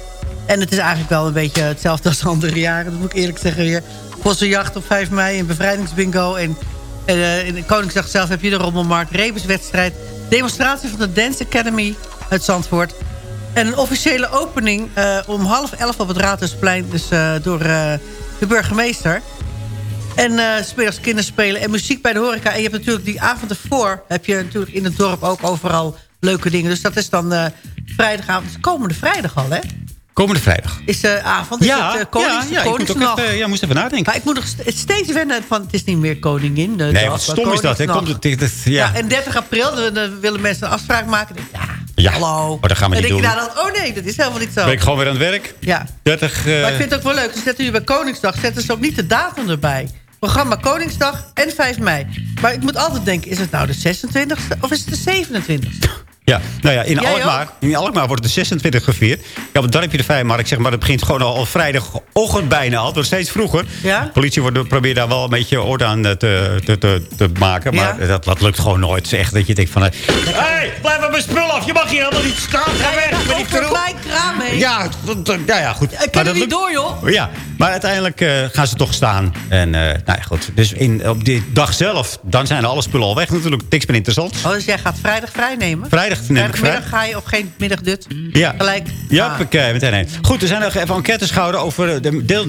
[SPEAKER 11] En het is eigenlijk wel een beetje hetzelfde als andere jaren. Dat moet ik eerlijk zeggen weer. Vossenjacht op 5 mei, een bevrijdingsbingo. En eh, in de Koningsdag zelf heb je de Rommelmarkt, rebuswedstrijd... demonstratie van de Dance Academy uit Zandvoort... en een officiële opening eh, om half elf op het Raadhuisplein... dus eh, door de burgemeester... En eh smiddags kinderspelen en muziek bij de horeca. En je hebt natuurlijk die avond ervoor... heb je natuurlijk in het dorp ook overal leuke dingen. Dus dat is dan eh, vrijdagavond. Komende vrijdag al, hè?
[SPEAKER 6] Komende vrijdag.
[SPEAKER 11] Is de avond. Is
[SPEAKER 6] Ja,
[SPEAKER 11] het, eh, Konings,
[SPEAKER 6] ja, ja, ik moet even- ja, moest even nadenken.
[SPEAKER 11] Maar ik moet nog st- steeds wennen van... het is niet meer koningin. de
[SPEAKER 6] Nee, wat
[SPEAKER 11] maar
[SPEAKER 6] stom is dat. Hè? Komt het, het- ja.
[SPEAKER 11] Ja, en 30 april dan, willen mensen een afspraak maken. Denk, Ja. Hallo.
[SPEAKER 6] Oh, dat gaan we
[SPEAKER 11] en
[SPEAKER 6] niet
[SPEAKER 11] denk
[SPEAKER 6] doen.
[SPEAKER 11] je nou dan, oh nee, dat is helemaal niet zo.
[SPEAKER 6] Ben ik gewoon weer aan het werk?
[SPEAKER 11] Ja.
[SPEAKER 6] 30... eh,
[SPEAKER 11] Maar ik vind het ook wel leuk. Ze zetten nu bij Koningsdag zetten ze ook niet de datum erbij. Programma Koningsdag en 5 mei. Maar ik moet altijd denken, is het nou de 26e of is het de 27e?
[SPEAKER 6] Ja, nou ja, in
[SPEAKER 11] Jij
[SPEAKER 6] Alkmaar, in Alkmaar wordt het de 26 gevierd. Ja, op het dorpje de Vijmarkt, zeg maar, dat begint gewoon al, al vrijdagochtend bijna al. Het wordt steeds vroeger.
[SPEAKER 11] Ja?
[SPEAKER 6] De politie wordt, probeert daar wel een beetje orde aan eh, te, te, te, te maken. Maar
[SPEAKER 11] Ja?
[SPEAKER 6] dat, dat lukt gewoon nooit. Het is echt dat je denkt van... Hé, hey, blijf van mijn spul af. Je mag hier helemaal niet staan. Ga weg met die
[SPEAKER 11] Over
[SPEAKER 6] troep.
[SPEAKER 11] mijn kraam heen.
[SPEAKER 6] Ja, ja, ja, goed.
[SPEAKER 11] Ik ken
[SPEAKER 6] Maar
[SPEAKER 11] er
[SPEAKER 6] dat
[SPEAKER 11] niet
[SPEAKER 6] lukt-
[SPEAKER 11] door, joh.
[SPEAKER 6] Ja, maar uiteindelijk eh, gaan ze toch staan. En eh, nou ja, goed. Dus in, op die dag zelf, dan zijn alle spullen al weg natuurlijk. Niks meer interessant.
[SPEAKER 11] Oh, dus jij gaat vrijdag vrij nemen?
[SPEAKER 6] Vrijdag neem ik vrij.
[SPEAKER 11] Vrijdagmiddag ga je op geen middagdut?
[SPEAKER 6] Ja.
[SPEAKER 11] Gelijk.
[SPEAKER 6] Ja,
[SPEAKER 11] Ah.
[SPEAKER 6] oké, meteen heen. Goed, er zijn nog even enquêtes gehouden over de, deel,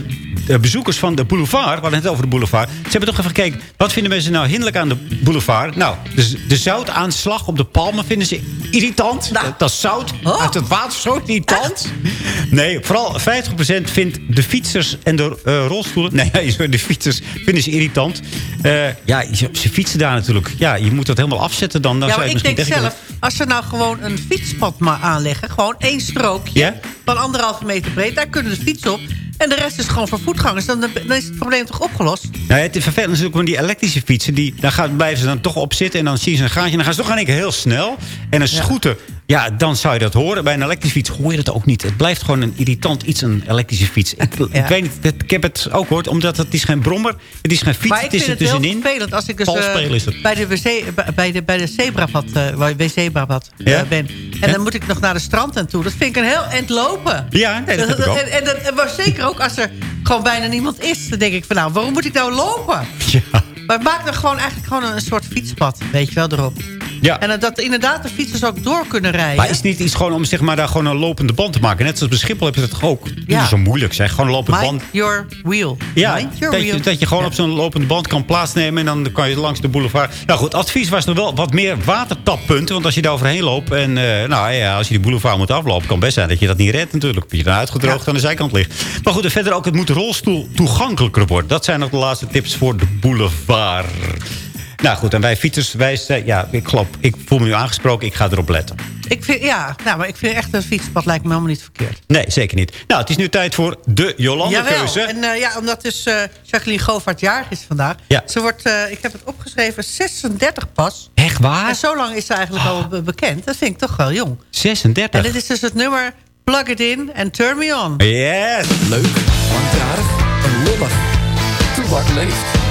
[SPEAKER 6] de bezoekers van de boulevard. We hadden het over de boulevard. Ze hebben toch even gekeken, wat vinden mensen nou hinderlijk aan de boulevard? Nou, de, de zoutaanslag op de palmen vinden ze irritant.
[SPEAKER 11] Nou.
[SPEAKER 6] Dat, dat zout
[SPEAKER 11] Oh.
[SPEAKER 6] uit het water zo irritant. Nee, vooral 50% vindt de fietsers en de eh, rolstoelen... Nee, de fietsers vinden ze irritant. Eh, ja, ze, ze fietsen daar natuurlijk. Ja, je moet dat helemaal afzetten dan. dan
[SPEAKER 11] Ja, maar ik denk zelf, als ze nou gewoon een fietspad maar aanleggen... gewoon één strookje van anderhalve meter breed... daar kunnen de fietsen op. En de rest is gewoon voor voetgangers. Dan, dan is het probleem toch opgelost?
[SPEAKER 6] Nou, ja, het is vervelend is ook van die elektrische fietsen. Die, daar gaan, blijven ze dan toch op zitten. En dan zien ze een gaatje. En dan gaan ze toch in één keer heel snel. En een scooter, ja, dan zou je dat horen. Bij een elektrische fiets hoor je dat ook niet. Het blijft gewoon een irritant iets, een elektrische fiets. Ik, ik weet niet, ik heb het ook gehoord. Omdat het is geen brommer. Het is geen fiets.
[SPEAKER 11] maar
[SPEAKER 6] het is er tussenin.
[SPEAKER 11] vervelend als ik dus bij de, wc, bij de, bij de zebrapad, waar wc-brabad
[SPEAKER 6] Ja?
[SPEAKER 11] ben. En dan moet ik nog naar de strand en toe. Dat vind ik een heel eind lopen.
[SPEAKER 6] Ja, nee, dat heb ik ook.
[SPEAKER 11] En, en, dat- maar zeker ook als er gewoon bijna niemand is. Dan denk ik van nou, waarom moet ik nou lopen?
[SPEAKER 6] Ja.
[SPEAKER 11] Maar maak er gewoon eigenlijk gewoon een, soort fietspad, weet je wel, erop.
[SPEAKER 6] Ja.
[SPEAKER 11] En dat inderdaad de fietsers ook door kunnen rijden.
[SPEAKER 6] Maar is het niet iets gewoon om zeg maar, daar gewoon een lopende band te maken? Net zoals bij Schiphol heb je dat toch ook? Ja.
[SPEAKER 11] Ja.
[SPEAKER 6] Niet zo moeilijk zeg. Gewoon een lopende
[SPEAKER 11] Mind
[SPEAKER 6] band.
[SPEAKER 11] your wheel.
[SPEAKER 6] Ja,
[SPEAKER 11] Mind your
[SPEAKER 6] dat je, dat je gewoon op zo'n lopende band kan plaatsnemen... en dan kan je langs de boulevard... Nou goed, advies was nog wel wat meer watertappunten... want als je daar overheen loopt en eh, nou ja, als je die boulevard moet aflopen... kan best zijn dat je dat niet redt natuurlijk. Dat je dan uitgedroogd aan de zijkant ligt. Maar goed, en verder ook, het moet rolstoel toegankelijker worden. Dat zijn nog de laatste tips voor de boulevard. Nou goed, en wij fietsers, wij, ja, ik geloof, ik voel me nu aangesproken, ik ga erop letten.
[SPEAKER 11] Ik vind, ja, nou, maar ik vind echt een fietspad lijkt me helemaal niet verkeerd.
[SPEAKER 6] Nee, zeker niet. Nou, het is nu tijd voor de Jolande-keuze.
[SPEAKER 11] En eh, ja, omdat dus eh, Jacqueline Govaert jarig is vandaag.
[SPEAKER 6] Ja.
[SPEAKER 11] Ze wordt, eh, ik heb het opgeschreven, 36 pas.
[SPEAKER 6] Echt waar?
[SPEAKER 11] En zo lang is ze eigenlijk al be- bekend. Dat vind ik toch wel jong.
[SPEAKER 6] 36.
[SPEAKER 11] En dit is dus het nummer Plug It In and Turn Me On.
[SPEAKER 6] Yes.
[SPEAKER 3] Leuk, langjarig en lollig. Toebak leeft.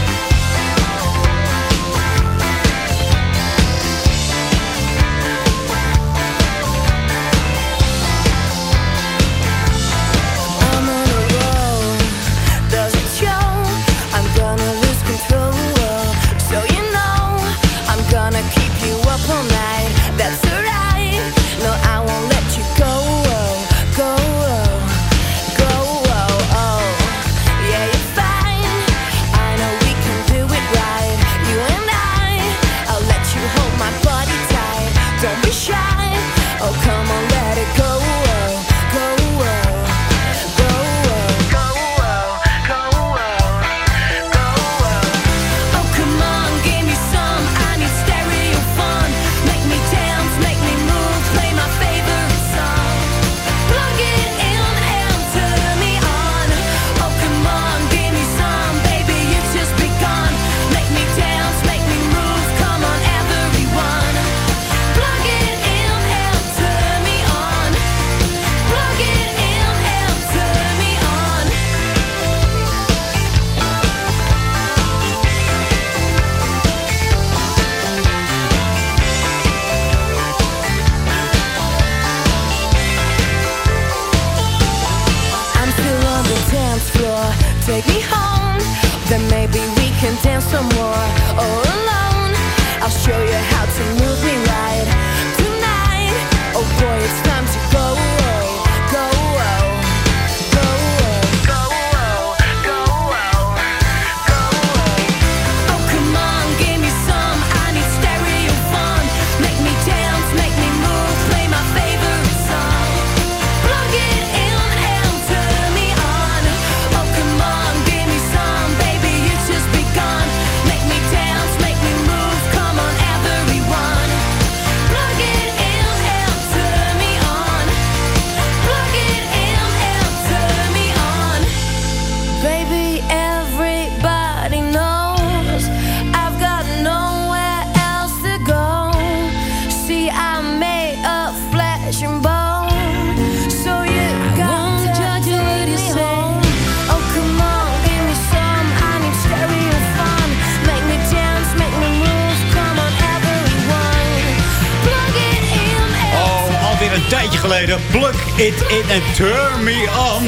[SPEAKER 6] Geleden. Plug it in and turn me on.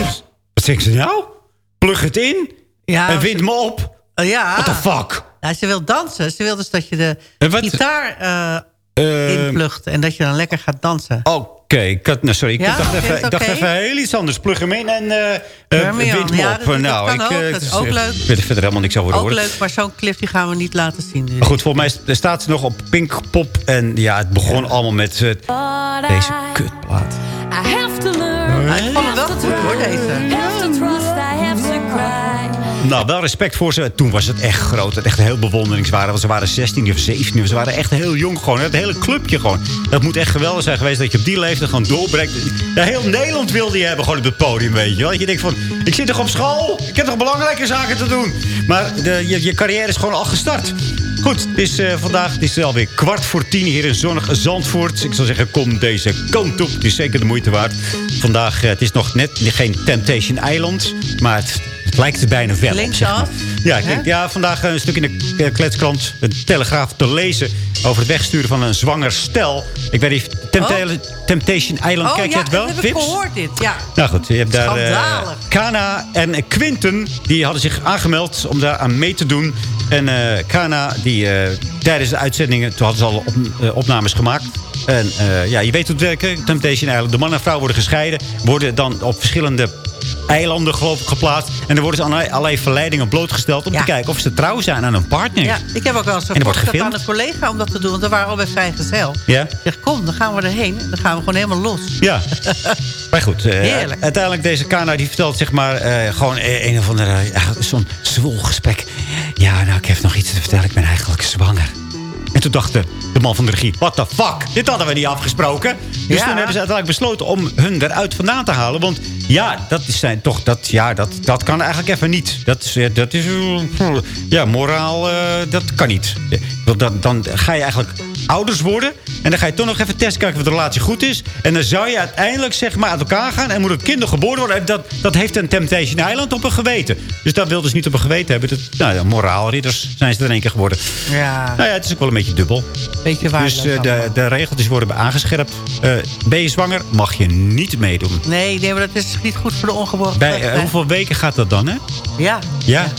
[SPEAKER 6] Wat zeggen ze nou? Plug het in
[SPEAKER 11] Ja,
[SPEAKER 6] en wind me op.
[SPEAKER 11] Eh, ja.
[SPEAKER 6] What the fuck?
[SPEAKER 11] Ja, ze wil dansen. Ze wil dus dat je de gitaar eh
[SPEAKER 6] Ehm,
[SPEAKER 11] inplugt. En dat je dan lekker gaat dansen.
[SPEAKER 6] Oké, ik had, nou, sorry, ik
[SPEAKER 11] Ja,
[SPEAKER 6] dacht, even, ik dacht even heel iets anders. Plug hem in en eh
[SPEAKER 11] me
[SPEAKER 6] eh, wind
[SPEAKER 11] Ja, dat- dat
[SPEAKER 6] nou,
[SPEAKER 11] kan
[SPEAKER 6] ik,
[SPEAKER 11] ook.
[SPEAKER 6] eh,
[SPEAKER 11] Dat
[SPEAKER 6] het
[SPEAKER 11] is ook leuk.
[SPEAKER 6] Ik weet er verder helemaal niks over
[SPEAKER 11] Ook
[SPEAKER 6] horen.
[SPEAKER 11] leuk, maar zo'n clip die gaan we niet laten zien. Dus.
[SPEAKER 6] Maar goed, volgens mij staat ze nog op Pinkpop. En ja, het begon allemaal met deze kutplaat.
[SPEAKER 4] I have to learn.
[SPEAKER 11] Ik vond hem wel goed hoor, deze.
[SPEAKER 4] Have to trust, I have to cry.
[SPEAKER 6] Nou, wel respect voor ze. Toen was het echt groot. Het echt heel bewonderingswaardig. Want ze waren 16 of 17. of Ze waren echt heel jong gewoon. Het hele clubje gewoon. Dat moet echt geweldig zijn geweest dat je op die leeftijd gewoon doorbreekt. Heel Nederland wilde je hebben gewoon op het podium, weet je wel. Je denkt van, ik zit toch op school? Ik heb toch belangrijke zaken te doen? Maar de, je, je carrière is gewoon al gestart. Goed, het is eh, vandaag het alweer kwart voor tien hier in zonnig Zandvoort. Ik zou zeggen, kom deze kant op. Het is zeker de moeite waard. Vandaag, eh, het is nog net geen Temptation Island. Maar het, het lijkt er bijna wel op, zeg maar. Ja, ik denk, ja, vandaag een stuk in de eh, kletskrant, de Telegraaf, te lezen... over het wegsturen van een zwanger stel. Ik weet niet, Tempta- Temptation Island,
[SPEAKER 11] Oh
[SPEAKER 6] kijk je
[SPEAKER 11] ja,
[SPEAKER 6] het wel?
[SPEAKER 11] heb ik
[SPEAKER 6] Vips?
[SPEAKER 11] gehoord dit. Ja.
[SPEAKER 6] Nou goed, je hebt daar eh. Kana en Quinten. Die hadden zich aangemeld om daar aan mee te doen. En eh, Kana, die eh, tijdens de uitzendingen... toen hadden ze al op, eh, opnames gemaakt. En eh, ja, je weet hoe het werkt? Temptation Island. De man en vrouw worden gescheiden. Worden dan op verschillende eilanden geloof ik geplaatst. En dan worden ze aan allerlei- verleidingen blootgesteld... om
[SPEAKER 11] Ja.
[SPEAKER 6] te kijken of ze trouw zijn aan een partner.
[SPEAKER 11] Ja, ik heb ook wel eens
[SPEAKER 6] er
[SPEAKER 11] gevraagd aan een collega om dat te doen. Want we waren al bij vrijgezel.
[SPEAKER 6] Ja?
[SPEAKER 11] Ik zeg, kom, dan gaan we erheen. Dan gaan we gewoon helemaal los.
[SPEAKER 6] Ja. Maar goed,
[SPEAKER 11] Heerlijk.
[SPEAKER 6] uiteindelijk deze Kana die vertelt zeg maar eh, gewoon eh, een of andere, zo'n zwoel gesprek. Ja, nou ik heb nog iets te vertellen, ik ben eigenlijk zwanger. En toen dacht de, de man van de regie, what the fuck, dit hadden we niet afgesproken. Dus
[SPEAKER 11] Ja.
[SPEAKER 6] toen hebben ze uiteindelijk besloten om hun eruit vandaan te halen. Want ja, dat, is zijn toch, dat, ja, dat, dat kan eigenlijk even niet. Dat is, eh, dat is eh, ja, moraal, eh, dat kan niet. Want Dan, dan ga je eigenlijk ouders worden. En dan ga je toch nog even testen kijken of de relatie goed is. En dan zou je uiteindelijk zeg maar uit elkaar gaan. En moet een kind nog geboren worden. En Dat, dat heeft een Temptation Island op een geweten. Dus dat wilden ze niet op een geweten hebben. Dat, nou ja, moraalridders zijn ze er in één keer geworden.
[SPEAKER 11] Ja,
[SPEAKER 6] Nou ja, het is ook wel een beetje dubbel.
[SPEAKER 11] beetje waardeloos
[SPEAKER 6] Dus eh, de, de regeltjes worden aangescherpt. Eh, ben je zwanger, mag je niet meedoen.
[SPEAKER 11] Nee, nee, maar dat is niet goed voor de ongeboren
[SPEAKER 6] Bij, eh, hoeveel weken gaat dat dan, hè?
[SPEAKER 11] Ja.
[SPEAKER 6] Ja,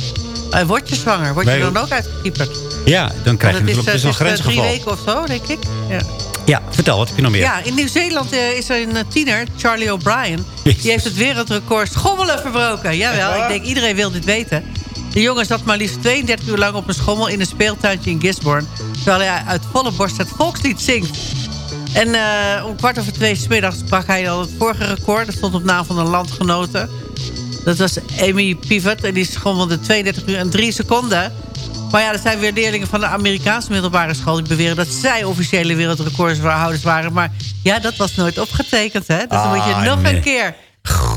[SPEAKER 11] En word je zwanger? Word je dan ook uitgekieperd?
[SPEAKER 6] ja dan krijg je natuurlijk
[SPEAKER 11] het
[SPEAKER 6] dus
[SPEAKER 11] is,
[SPEAKER 6] een
[SPEAKER 11] eh, het is, eh, drie
[SPEAKER 6] grensgeval.
[SPEAKER 11] weken of zo, denk ik. Ja.
[SPEAKER 6] Ja, vertel, wat heb je nog meer?
[SPEAKER 11] Ja, in Nieuw-Zeeland eh, is er een eh, tiener, Charlie O'Brien. Die heeft het wereldrecord schommelen verbroken. Jawel, ik denk iedereen wil dit weten. De jongen zat maar liefst 32 uur lang op een schommel in een speeltuintje in Gisborne. Terwijl hij uit volle borst het volkslied zingt. En eh, om kwart over twee 's middags brak hij al het vorige record. Dat stond op naam van een landgenote. Dat was Amy Pivot. En die schommelde 32 uur en 3 seconden. Maar ja, er zijn weer leerlingen van de Amerikaanse middelbare school... die beweren dat zij officiële wereldrecordshouders waren. Maar ja, dat was nooit opgetekend, hè? Dus dan moet je
[SPEAKER 6] Ah,
[SPEAKER 11] nog
[SPEAKER 6] nee.
[SPEAKER 11] een keer...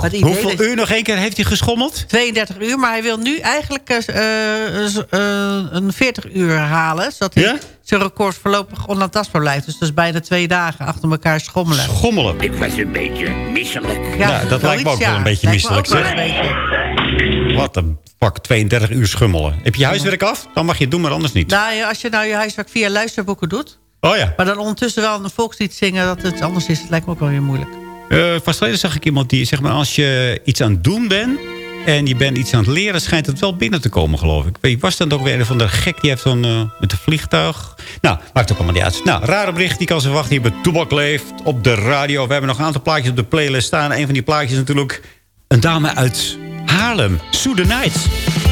[SPEAKER 11] Maar het idee
[SPEAKER 6] Hoeveel
[SPEAKER 11] is-
[SPEAKER 6] uur nog één keer heeft hij geschommeld?
[SPEAKER 11] 32 uur, maar hij wil nu eigenlijk eh, eh, eh, een 40 uur halen... zodat hij
[SPEAKER 6] Ja?
[SPEAKER 11] zijn record voorlopig onaantastbaar blijft. Dus dat is bijna twee dagen achter elkaar schommelen.
[SPEAKER 6] Schommelen.
[SPEAKER 17] Ik was een beetje misselijk.
[SPEAKER 6] Ja, dat lijkt me ook wel een beetje misselijk, zeg.
[SPEAKER 11] een beetje.
[SPEAKER 6] Wat een pak 32 uur schummelen. Heb je je huiswerk af? Dan mag je het doen, maar anders niet.
[SPEAKER 11] Nou, ja, als je nou je huiswerk via luisterboeken doet...
[SPEAKER 6] Oh ja.
[SPEAKER 11] maar dan ondertussen wel een volkslied zingen... dat het anders is, dat lijkt me ook wel weer moeilijk.
[SPEAKER 6] Eh vast geleden zag ik iemand die, zeg maar, als je iets aan het doen bent... en je bent iets aan het leren, schijnt het wel binnen te komen, geloof ik. Wie was dan ook weer een van de gek die heeft zo'n eh, met een vliegtuig... Nou, maakt ook allemaal niet uit. Nou, rare bericht, die kan ze wachten hier bij Toebak Leeft op de radio. We hebben nog een aantal plaatjes op de playlist staan. Een van die plaatjes is natuurlijk een dame uit Haarlem. Sue the Nights.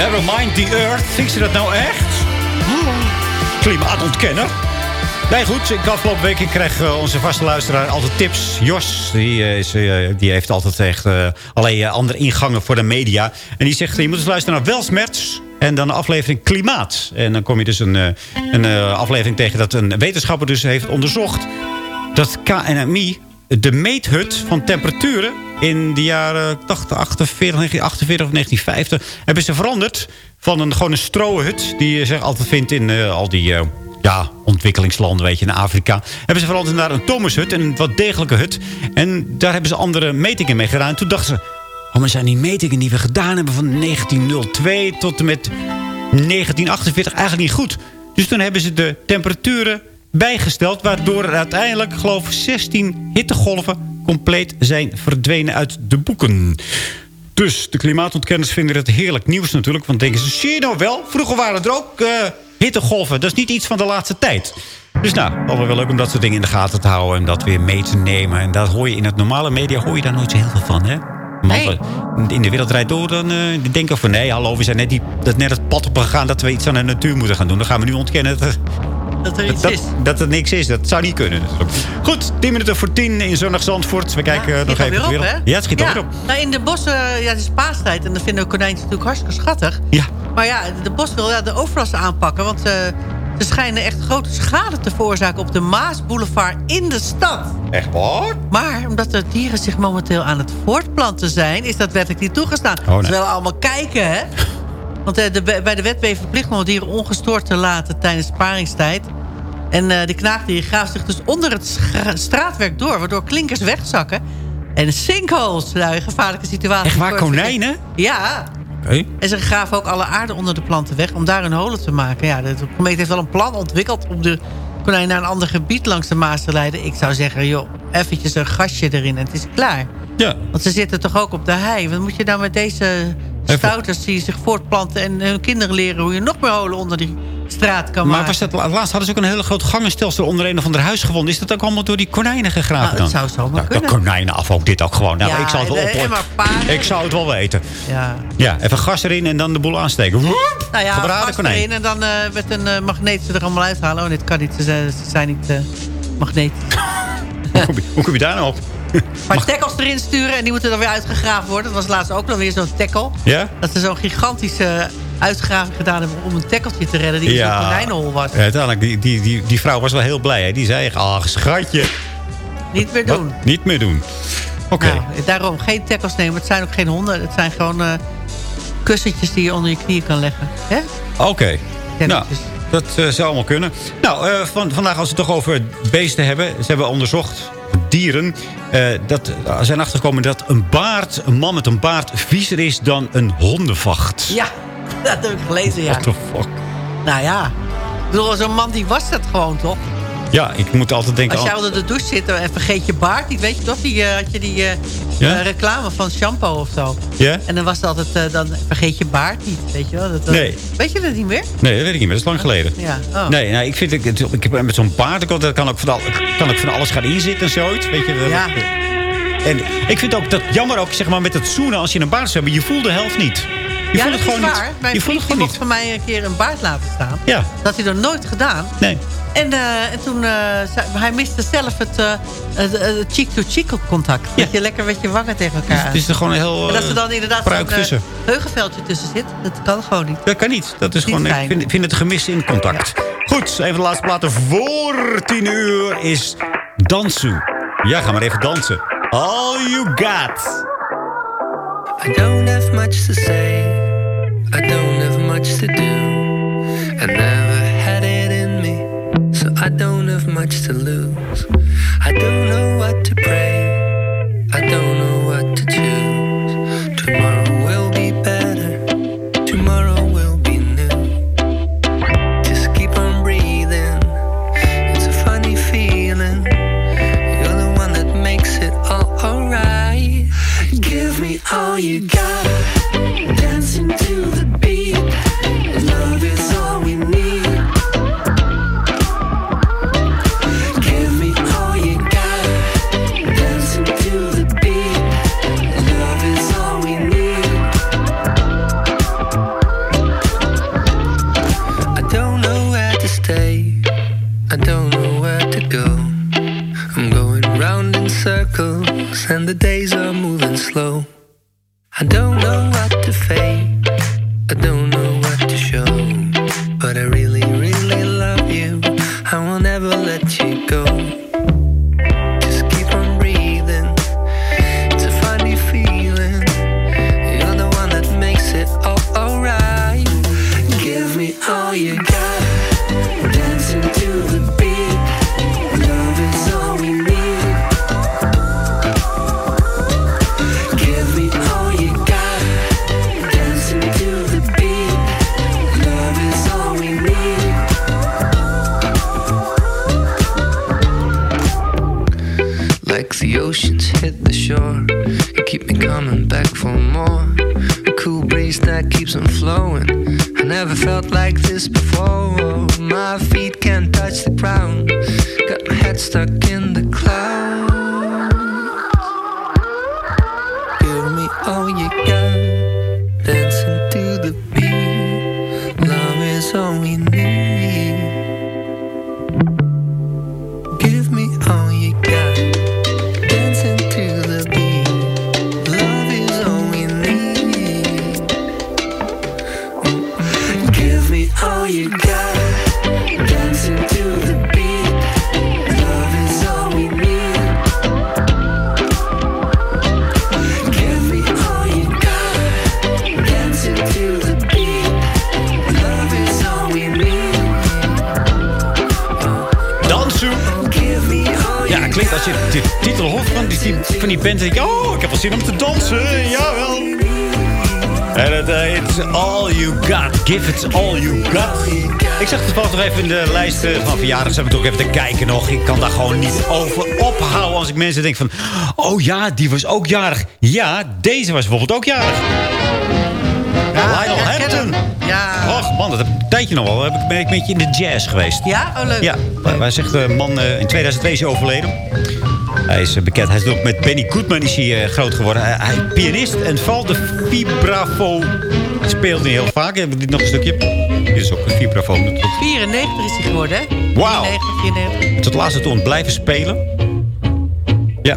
[SPEAKER 6] Never mind the earth. Vindt ze dat nou echt? Klimaatontkenner. Nee, goed. Ik afgelopen week ik kreeg eh, onze vaste luisteraar altijd tips. Jos, die, eh, is, eh, die heeft altijd echt allerlei eh, andere ingangen voor de media. En die zegt, je moet eens luisteren naar Welsmerts. En dan de aflevering Klimaat. En dan kom je dus een, een aflevering tegen dat een wetenschapper dus heeft onderzocht... dat KNMI de meethut van temperaturen in de jaren 80, 48, 1948 of 1950... hebben ze veranderd van een, gewoon een strohut... die je zich altijd vindt in eh, al die eh, ja, ontwikkelingslanden, weet je, in Afrika... hebben ze veranderd naar een Thomas-hut, een wat degelijke hut. En daar hebben ze andere metingen mee gedaan. En toen dachten ze... Oh, maar zijn die metingen die we gedaan hebben van 1902 tot en met 1948 eigenlijk niet goed. Dus toen hebben ze de temperaturen bijgesteld... waardoor er uiteindelijk, geloof ik, 16 hittegolven compleet zijn verdwenen uit de boeken. Dus de klimaatontkenners vinden het heerlijk nieuws natuurlijk. Want denken ze, zie je nou wel, vroeger waren er ook eh, hittegolven. Dat is niet iets van de laatste tijd. Dus nou, allemaal wel leuk om dat soort dingen in de gaten te houden... en dat weer mee te nemen. En dat hoor je in het normale media hoor je daar nooit zo heel veel van, hè? Want in de wereld draait door, dan uh, die denken van... nee, hallo, we zijn net, die, dat net het pad op gegaan... dat we iets aan de natuur moeten gaan doen. Dan gaan we nu ontkennen dat,
[SPEAKER 11] Dat er iets
[SPEAKER 6] dat,
[SPEAKER 11] is.
[SPEAKER 6] dat er niks is. Dat zou niet kunnen. natuurlijk. Goed, 10 minuten voor 10 in zonnig Zandvoort. We kijken eh, nog even
[SPEAKER 11] op, hè?
[SPEAKER 6] Ja, het schiet
[SPEAKER 11] ja.
[SPEAKER 6] op.
[SPEAKER 11] Nou, in de bossen, ja, het is paastijd en dan vinden we konijntjes natuurlijk hartstikke schattig.
[SPEAKER 6] Ja.
[SPEAKER 11] Maar ja, de bos wil ja, de overlast aanpakken, want eh, ze schijnen echt grote schade te veroorzaken op de Maasboulevard in de stad.
[SPEAKER 6] Echt waar?
[SPEAKER 11] Maar omdat de dieren zich momenteel aan het voortplanten zijn, is dat wettelijk niet toegestaan.
[SPEAKER 6] Oh, nee.
[SPEAKER 11] Ze willen allemaal kijken, hè? Want eh, de, bij de wet ben je verplicht om dieren ongestoord te laten tijdens sparingstijd. En eh de knaagdieren graven zich dus onder het straatwerk door... waardoor klinkers wegzakken. En sinkholes, nou, een gevaarlijke situatie.
[SPEAKER 6] Echt waar, konijnen?
[SPEAKER 11] Ja. En ze graven ook alle aarde onder de planten weg... om daar een holen te maken. Ja, de gemeente heeft wel een plan ontwikkeld... om de konijn naar een ander gebied langs de Maas te leiden. Ik zou zeggen, joh, eventjes een gasje erin en het is klaar.
[SPEAKER 6] Ja.
[SPEAKER 11] Want ze zitten toch ook op de hei. Wat moet je nou met deze stouters die zich voortplanten... en hun kinderen leren hoe je nog meer holen onder die straat kan
[SPEAKER 6] Maar
[SPEAKER 11] maken?
[SPEAKER 6] was dat, laatst hadden ze ook een hele groot gangenstelsel onder een of ander huis gevonden. Is dat ook allemaal door die konijnen gegraven
[SPEAKER 11] Nou,
[SPEAKER 6] dan?
[SPEAKER 11] het zou zomaar
[SPEAKER 6] Nou,
[SPEAKER 11] kunnen.
[SPEAKER 6] De konijnen af, ook dit ook gewoon. Nou,
[SPEAKER 11] Ja,
[SPEAKER 6] ik zou het wel
[SPEAKER 11] en- en maar.
[SPEAKER 6] Ik zou het wel weten.
[SPEAKER 11] Ja.
[SPEAKER 6] Ja, even gas erin en dan de boel aansteken. Woep!
[SPEAKER 11] Nou ja,
[SPEAKER 6] konijn.
[SPEAKER 11] erin en dan eh, met een eh, magneet ze er allemaal uithalen. Oh, dit kan niet. Ze, zijn- ze zijn niet eh magnetisch.
[SPEAKER 6] Hoe kom, je, hoe kom je daar nou op?
[SPEAKER 11] Maar tackles erin sturen en die moeten dan weer uitgegraven worden. Dat was laatst ook nog weer zo'n tackle.
[SPEAKER 6] Ja?
[SPEAKER 11] Dat ze zo'n gigantische uitgraving gedaan hebben om een tackeltje te redden die in zo'n konijnenhol was.
[SPEAKER 6] Ja, uiteindelijk, die, die, die, die vrouw was wel heel blij. Hè? Die zei echt, ach schatje.
[SPEAKER 11] Niet meer
[SPEAKER 6] Wat?
[SPEAKER 11] doen.
[SPEAKER 6] Niet meer doen. Oké.
[SPEAKER 11] Nou, daarom geen tackles nemen. Het zijn ook geen honden. Het zijn gewoon eh, kussentjes die je onder je knieën kan leggen.
[SPEAKER 6] Oké. Nou. Dat eh, zou allemaal kunnen. Nou, eh, van, vandaag als we het toch over beesten hebben. Ze hebben onderzocht, dieren. eh, dat, zijn achtergekomen dat een baard, een man met een baard... viezer is dan een hondenvacht.
[SPEAKER 11] Ja, dat heb ik gelezen, ja.
[SPEAKER 6] What the fuck?
[SPEAKER 11] Nou ja. Bedoel, zo'n man die was dat gewoon, toch?
[SPEAKER 6] Ja, ik moet altijd denken...
[SPEAKER 11] Als jij onder de douche zit en vergeet je baard weet je toch? Die, had je die
[SPEAKER 6] Ja?
[SPEAKER 11] eh, reclame van shampoo of zo.
[SPEAKER 6] Ja?
[SPEAKER 11] En dan was het altijd, eh, dan vergeet je baard niet, weet je wel? Dat, dat-
[SPEAKER 6] Nee.
[SPEAKER 11] Weet je dat niet meer?
[SPEAKER 6] Nee, dat weet ik niet meer. Dat is lang geleden.
[SPEAKER 11] Ja. Oh.
[SPEAKER 6] Nee, nou, ik vind ik, ik heb met zo'n baard, dat kan ook, van al, kan ook van alles gaan inzitten en zoiets. Weet je, dat-
[SPEAKER 11] Ja.
[SPEAKER 6] En ik vind ook dat jammer ook, zeg maar, met het zoenen als je een baard zou hebben. Je voelt de helft niet. Je
[SPEAKER 11] ja,
[SPEAKER 6] voelt
[SPEAKER 11] dat
[SPEAKER 6] het gewoon
[SPEAKER 11] is waar.
[SPEAKER 6] niet.
[SPEAKER 11] Mijn
[SPEAKER 6] je voelt
[SPEAKER 11] vriend
[SPEAKER 6] het
[SPEAKER 11] die
[SPEAKER 6] gewoon
[SPEAKER 11] mocht van mij een keer een baard laten staan.
[SPEAKER 6] Ja.
[SPEAKER 11] Dat had hij nog nooit gedaan.
[SPEAKER 6] Nee.
[SPEAKER 11] En, eh, en toen, eh, zei- hij miste zelf het eh, cheek-to-cheek contact. Dat je lekker met je wangen tegen elkaar
[SPEAKER 6] Het is er gewoon een heel
[SPEAKER 11] En dat er dan
[SPEAKER 6] eh,
[SPEAKER 11] inderdaad
[SPEAKER 6] pruik
[SPEAKER 11] zo'n
[SPEAKER 6] tussen.
[SPEAKER 11] uh, heugenveldje tussen zit. Dat kan gewoon niet.
[SPEAKER 6] Dat kan niet. Dat is
[SPEAKER 11] Niet
[SPEAKER 6] gewoon, ik vind, vind het gemis in contact. Goed, even de laatste platen voor tien uur is Dansu. Ja, ga maar even dansen. All you got.
[SPEAKER 8] I don't have much to say. I don't have much to do. I never don't have much to lose. I don't know what to pray. I don't know what to choose. Tomorrow will be better. Tomorrow will be new. Just keep on breathing. It's a funny feeling. You're the one that makes it all alright. Give me all you got. I don't know what to fake, I don't know this before. My feet can't touch the ground. Got my head stuck in Got. Give
[SPEAKER 6] it all you got. Ik zag toevallig nog even in de lijst eh, van verjaardags. Heb ik ook even te kijken nog. Ik kan daar gewoon niet over ophouden. Als ik mensen denk van... Oh ja, die was ook jarig. Ja, deze was bijvoorbeeld ook jarig. Lionel Hampton.
[SPEAKER 11] Ja.
[SPEAKER 6] Och man, dat heb ik een tijdje nog wel. Ben ik een beetje in de jazz geweest.
[SPEAKER 11] Ja? Oh, leuk.
[SPEAKER 6] Ja, wij zegt de man eh, in 2002 is overleden. Hij is eh, bekend. Hij is ook met Benny Goodman is hij, groot geworden. Hij, hij is pianist en valt de vibrafoon. Speelt hij heel vaak. Hebben we dit nog een stukje? Dit is ook een vibrafoon.
[SPEAKER 11] 94 is hij geworden, hè?
[SPEAKER 6] Wauw.
[SPEAKER 11] 94, 94.
[SPEAKER 6] Tot laatste toen blijven spelen. Ja.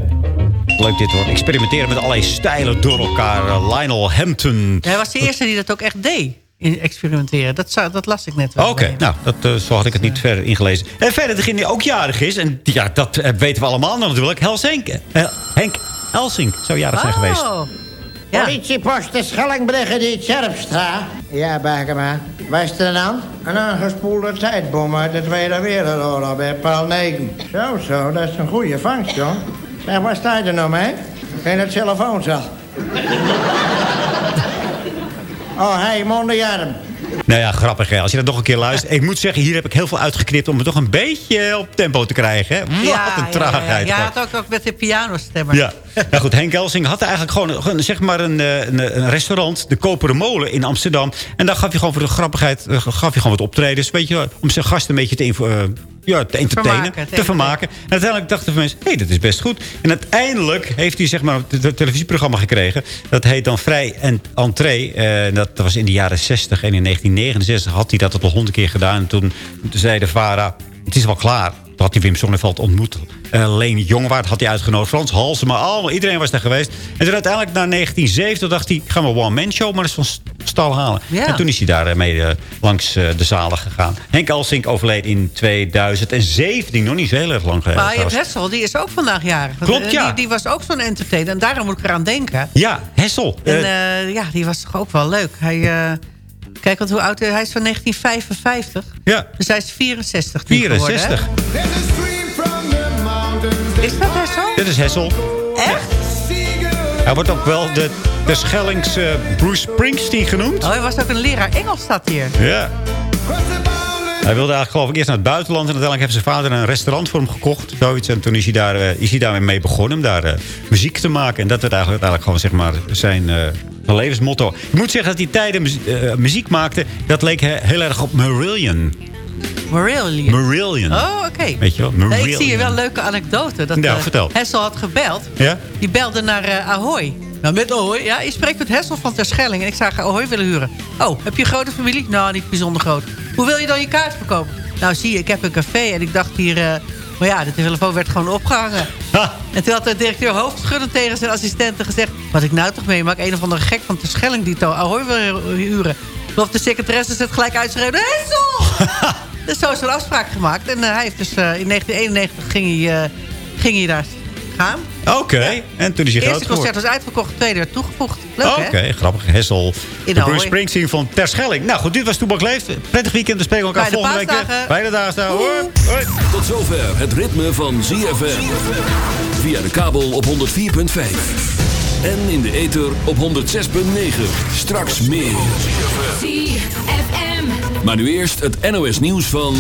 [SPEAKER 6] Leuk dit hoor. Experimenteren met allerlei stijlen door elkaar. Eh, Lionel Hampton.
[SPEAKER 11] Hij was de eerste die dat ook echt deed. In experimenteren. Dat, zou, dat las ik net wel.
[SPEAKER 6] Oké, nou, dat, eh, zo had ik het niet verder ingelezen. En verder, degene die ook jarig is, en ja, dat eh, weten we allemaal natuurlijk, Hels Henk. Henk Elsink zou jarig zijn geweest.
[SPEAKER 11] Oh.
[SPEAKER 18] Politiepost de Schellingbrugge die Scherpstra. Ja, Bergema. Wat is er aan? Een aangespoelde tijdbom uit de Tweede Wereldoorlog bij paal 9. Zo, zo, dat is een goede vangst, joh. Zeg, waar sta je er nou mee? In het telefooncel. Oh, hey, mondejarm.
[SPEAKER 6] Nou ja, grappig hè. Als je dat nog een keer luistert. Ik moet zeggen, hier heb ik heel veel uitgeknipt om het toch een beetje op tempo te krijgen. Hè? Wat een
[SPEAKER 11] Ja, ja,
[SPEAKER 6] traagheid.
[SPEAKER 11] ja, het ook, ook met de pianostemmer.
[SPEAKER 6] Ja. Nou goed, Henk Elsing had eigenlijk gewoon, zeg maar een, eh, een, een restaurant, de Koperen Molen in Amsterdam. En daar gaf je gewoon voor de grappigheid, eh, gaf je gewoon wat optredens, weet je, om zijn gasten een beetje te, eh, ja, te entertainen,
[SPEAKER 11] Vermaken,
[SPEAKER 6] te vermaken. En uiteindelijk dachten de mensen, hé, hey, dat is best goed. En uiteindelijk heeft hij zeg maar een te- televisieprogramma gekregen. Dat heet dan Vrij en Entree. Dat was in de jaren 60 en in 1969 had hij dat al honderd keer gedaan. En toen zei de VARA, het is wel klaar. Had hij Wim Sonneveld ontmoet. Uh, Leen Jongewaard had hij uitgenodigd. Frans Halsema, allemaal, iedereen was daar geweest. En toen uiteindelijk, na 1970, dacht hij... gaan we one-man show maar eens van stal halen.
[SPEAKER 11] Ja.
[SPEAKER 6] En toen is hij daarmee uh, langs uh, de zalen gegaan. Henk Elsink overleed in 2017. Nog niet zo heel erg lang geleden.
[SPEAKER 11] Maar je hebt. Hessel, die is ook vandaag jarig.
[SPEAKER 6] Klopt,
[SPEAKER 11] Eh,
[SPEAKER 6] ja.
[SPEAKER 11] Die, die was ook zo'n entertainer. En daarom moet ik eraan denken.
[SPEAKER 6] Ja, Hessel.
[SPEAKER 11] En
[SPEAKER 6] Eh,
[SPEAKER 11] eh, ja, die was toch ook wel leuk. Hij, eh, kijk, want hoe oud hij is van 1955.
[SPEAKER 6] Ja.
[SPEAKER 11] Dus hij is 64 nu geworden, hè?
[SPEAKER 6] 64.
[SPEAKER 11] Is dat Hessel?
[SPEAKER 6] Dit is Hessel.
[SPEAKER 11] Echt?
[SPEAKER 6] Hij wordt ook wel de, de Schellings eh, Bruce Springsteen genoemd.
[SPEAKER 11] Oh, hij was ook een leraar Engels, staat hier.
[SPEAKER 6] Ja. Hij wilde eigenlijk geloof ik eerst naar het buitenland. En uiteindelijk heeft zijn vader een restaurant voor hem gekocht. Zoiets. En toen is hij, daar, eh, is hij daarmee mee begonnen om daar eh, muziek te maken. En dat werd eigenlijk, uiteindelijk gewoon zeg maar, zijn, zijn levensmotto. Ik moet zeggen dat hij tijden muzie- eh, muziek maakte. Dat leek he- heel erg op Marillion.
[SPEAKER 11] Marillion.
[SPEAKER 6] Marillion.
[SPEAKER 11] Oh, oké.
[SPEAKER 6] Weet je wel?
[SPEAKER 11] Nee,
[SPEAKER 6] Marillion.
[SPEAKER 11] ik zie hier wel een leuke anekdote. Dat,
[SPEAKER 6] Ja,
[SPEAKER 11] eh,
[SPEAKER 6] vertel.
[SPEAKER 11] Hessel had gebeld.
[SPEAKER 6] Ja?
[SPEAKER 11] Die belde naar eh, Ahoy. Nou, met Ahoy. Ja, je spreekt met Hessel van Terschelling. En ik zou graag Ahoy willen huren. Oh, heb je een grote familie? Nou, niet bijzonder groot. Hoe wil je dan je kaart verkopen? Nou, zie je, ik heb een café. En ik dacht hier... eh, Maar ja, de telefoon werd gewoon opgehangen. En toen had de directeur hoofdschuddend tegen zijn assistenten gezegd... wat ik nou toch meemaak, een of andere gek van de Schelling... die to Ahoy wil huren. Of de secretaresse zet gelijk uitschreeuwen... Hessel! dus zo is er een afspraak gemaakt. En eh, hij heeft dus eh, in 1991 ging hij, eh, ging hij daar gaan.
[SPEAKER 6] Oké, en toen is je
[SPEAKER 11] Het
[SPEAKER 6] groot
[SPEAKER 11] eerste concert was uitverkocht, tweede werd toegevoegd. Leuk,
[SPEAKER 6] Oké, grappig. Hessel.
[SPEAKER 11] In
[SPEAKER 6] de. Bruce Springsteen van Terschelling. Nou goed, dit was Toebak Leeft. Prettig weekend. We spreken elkaar
[SPEAKER 11] Beide
[SPEAKER 6] volgende week. weer.
[SPEAKER 11] paasdagen.
[SPEAKER 6] Beide dagen. Hoi.
[SPEAKER 1] Tot zover het ritme van ZFM. Via de kabel op 104.5. En in de ether op 106.9. Straks meer.
[SPEAKER 8] ZFM.
[SPEAKER 1] Maar nu eerst het NOS nieuws van...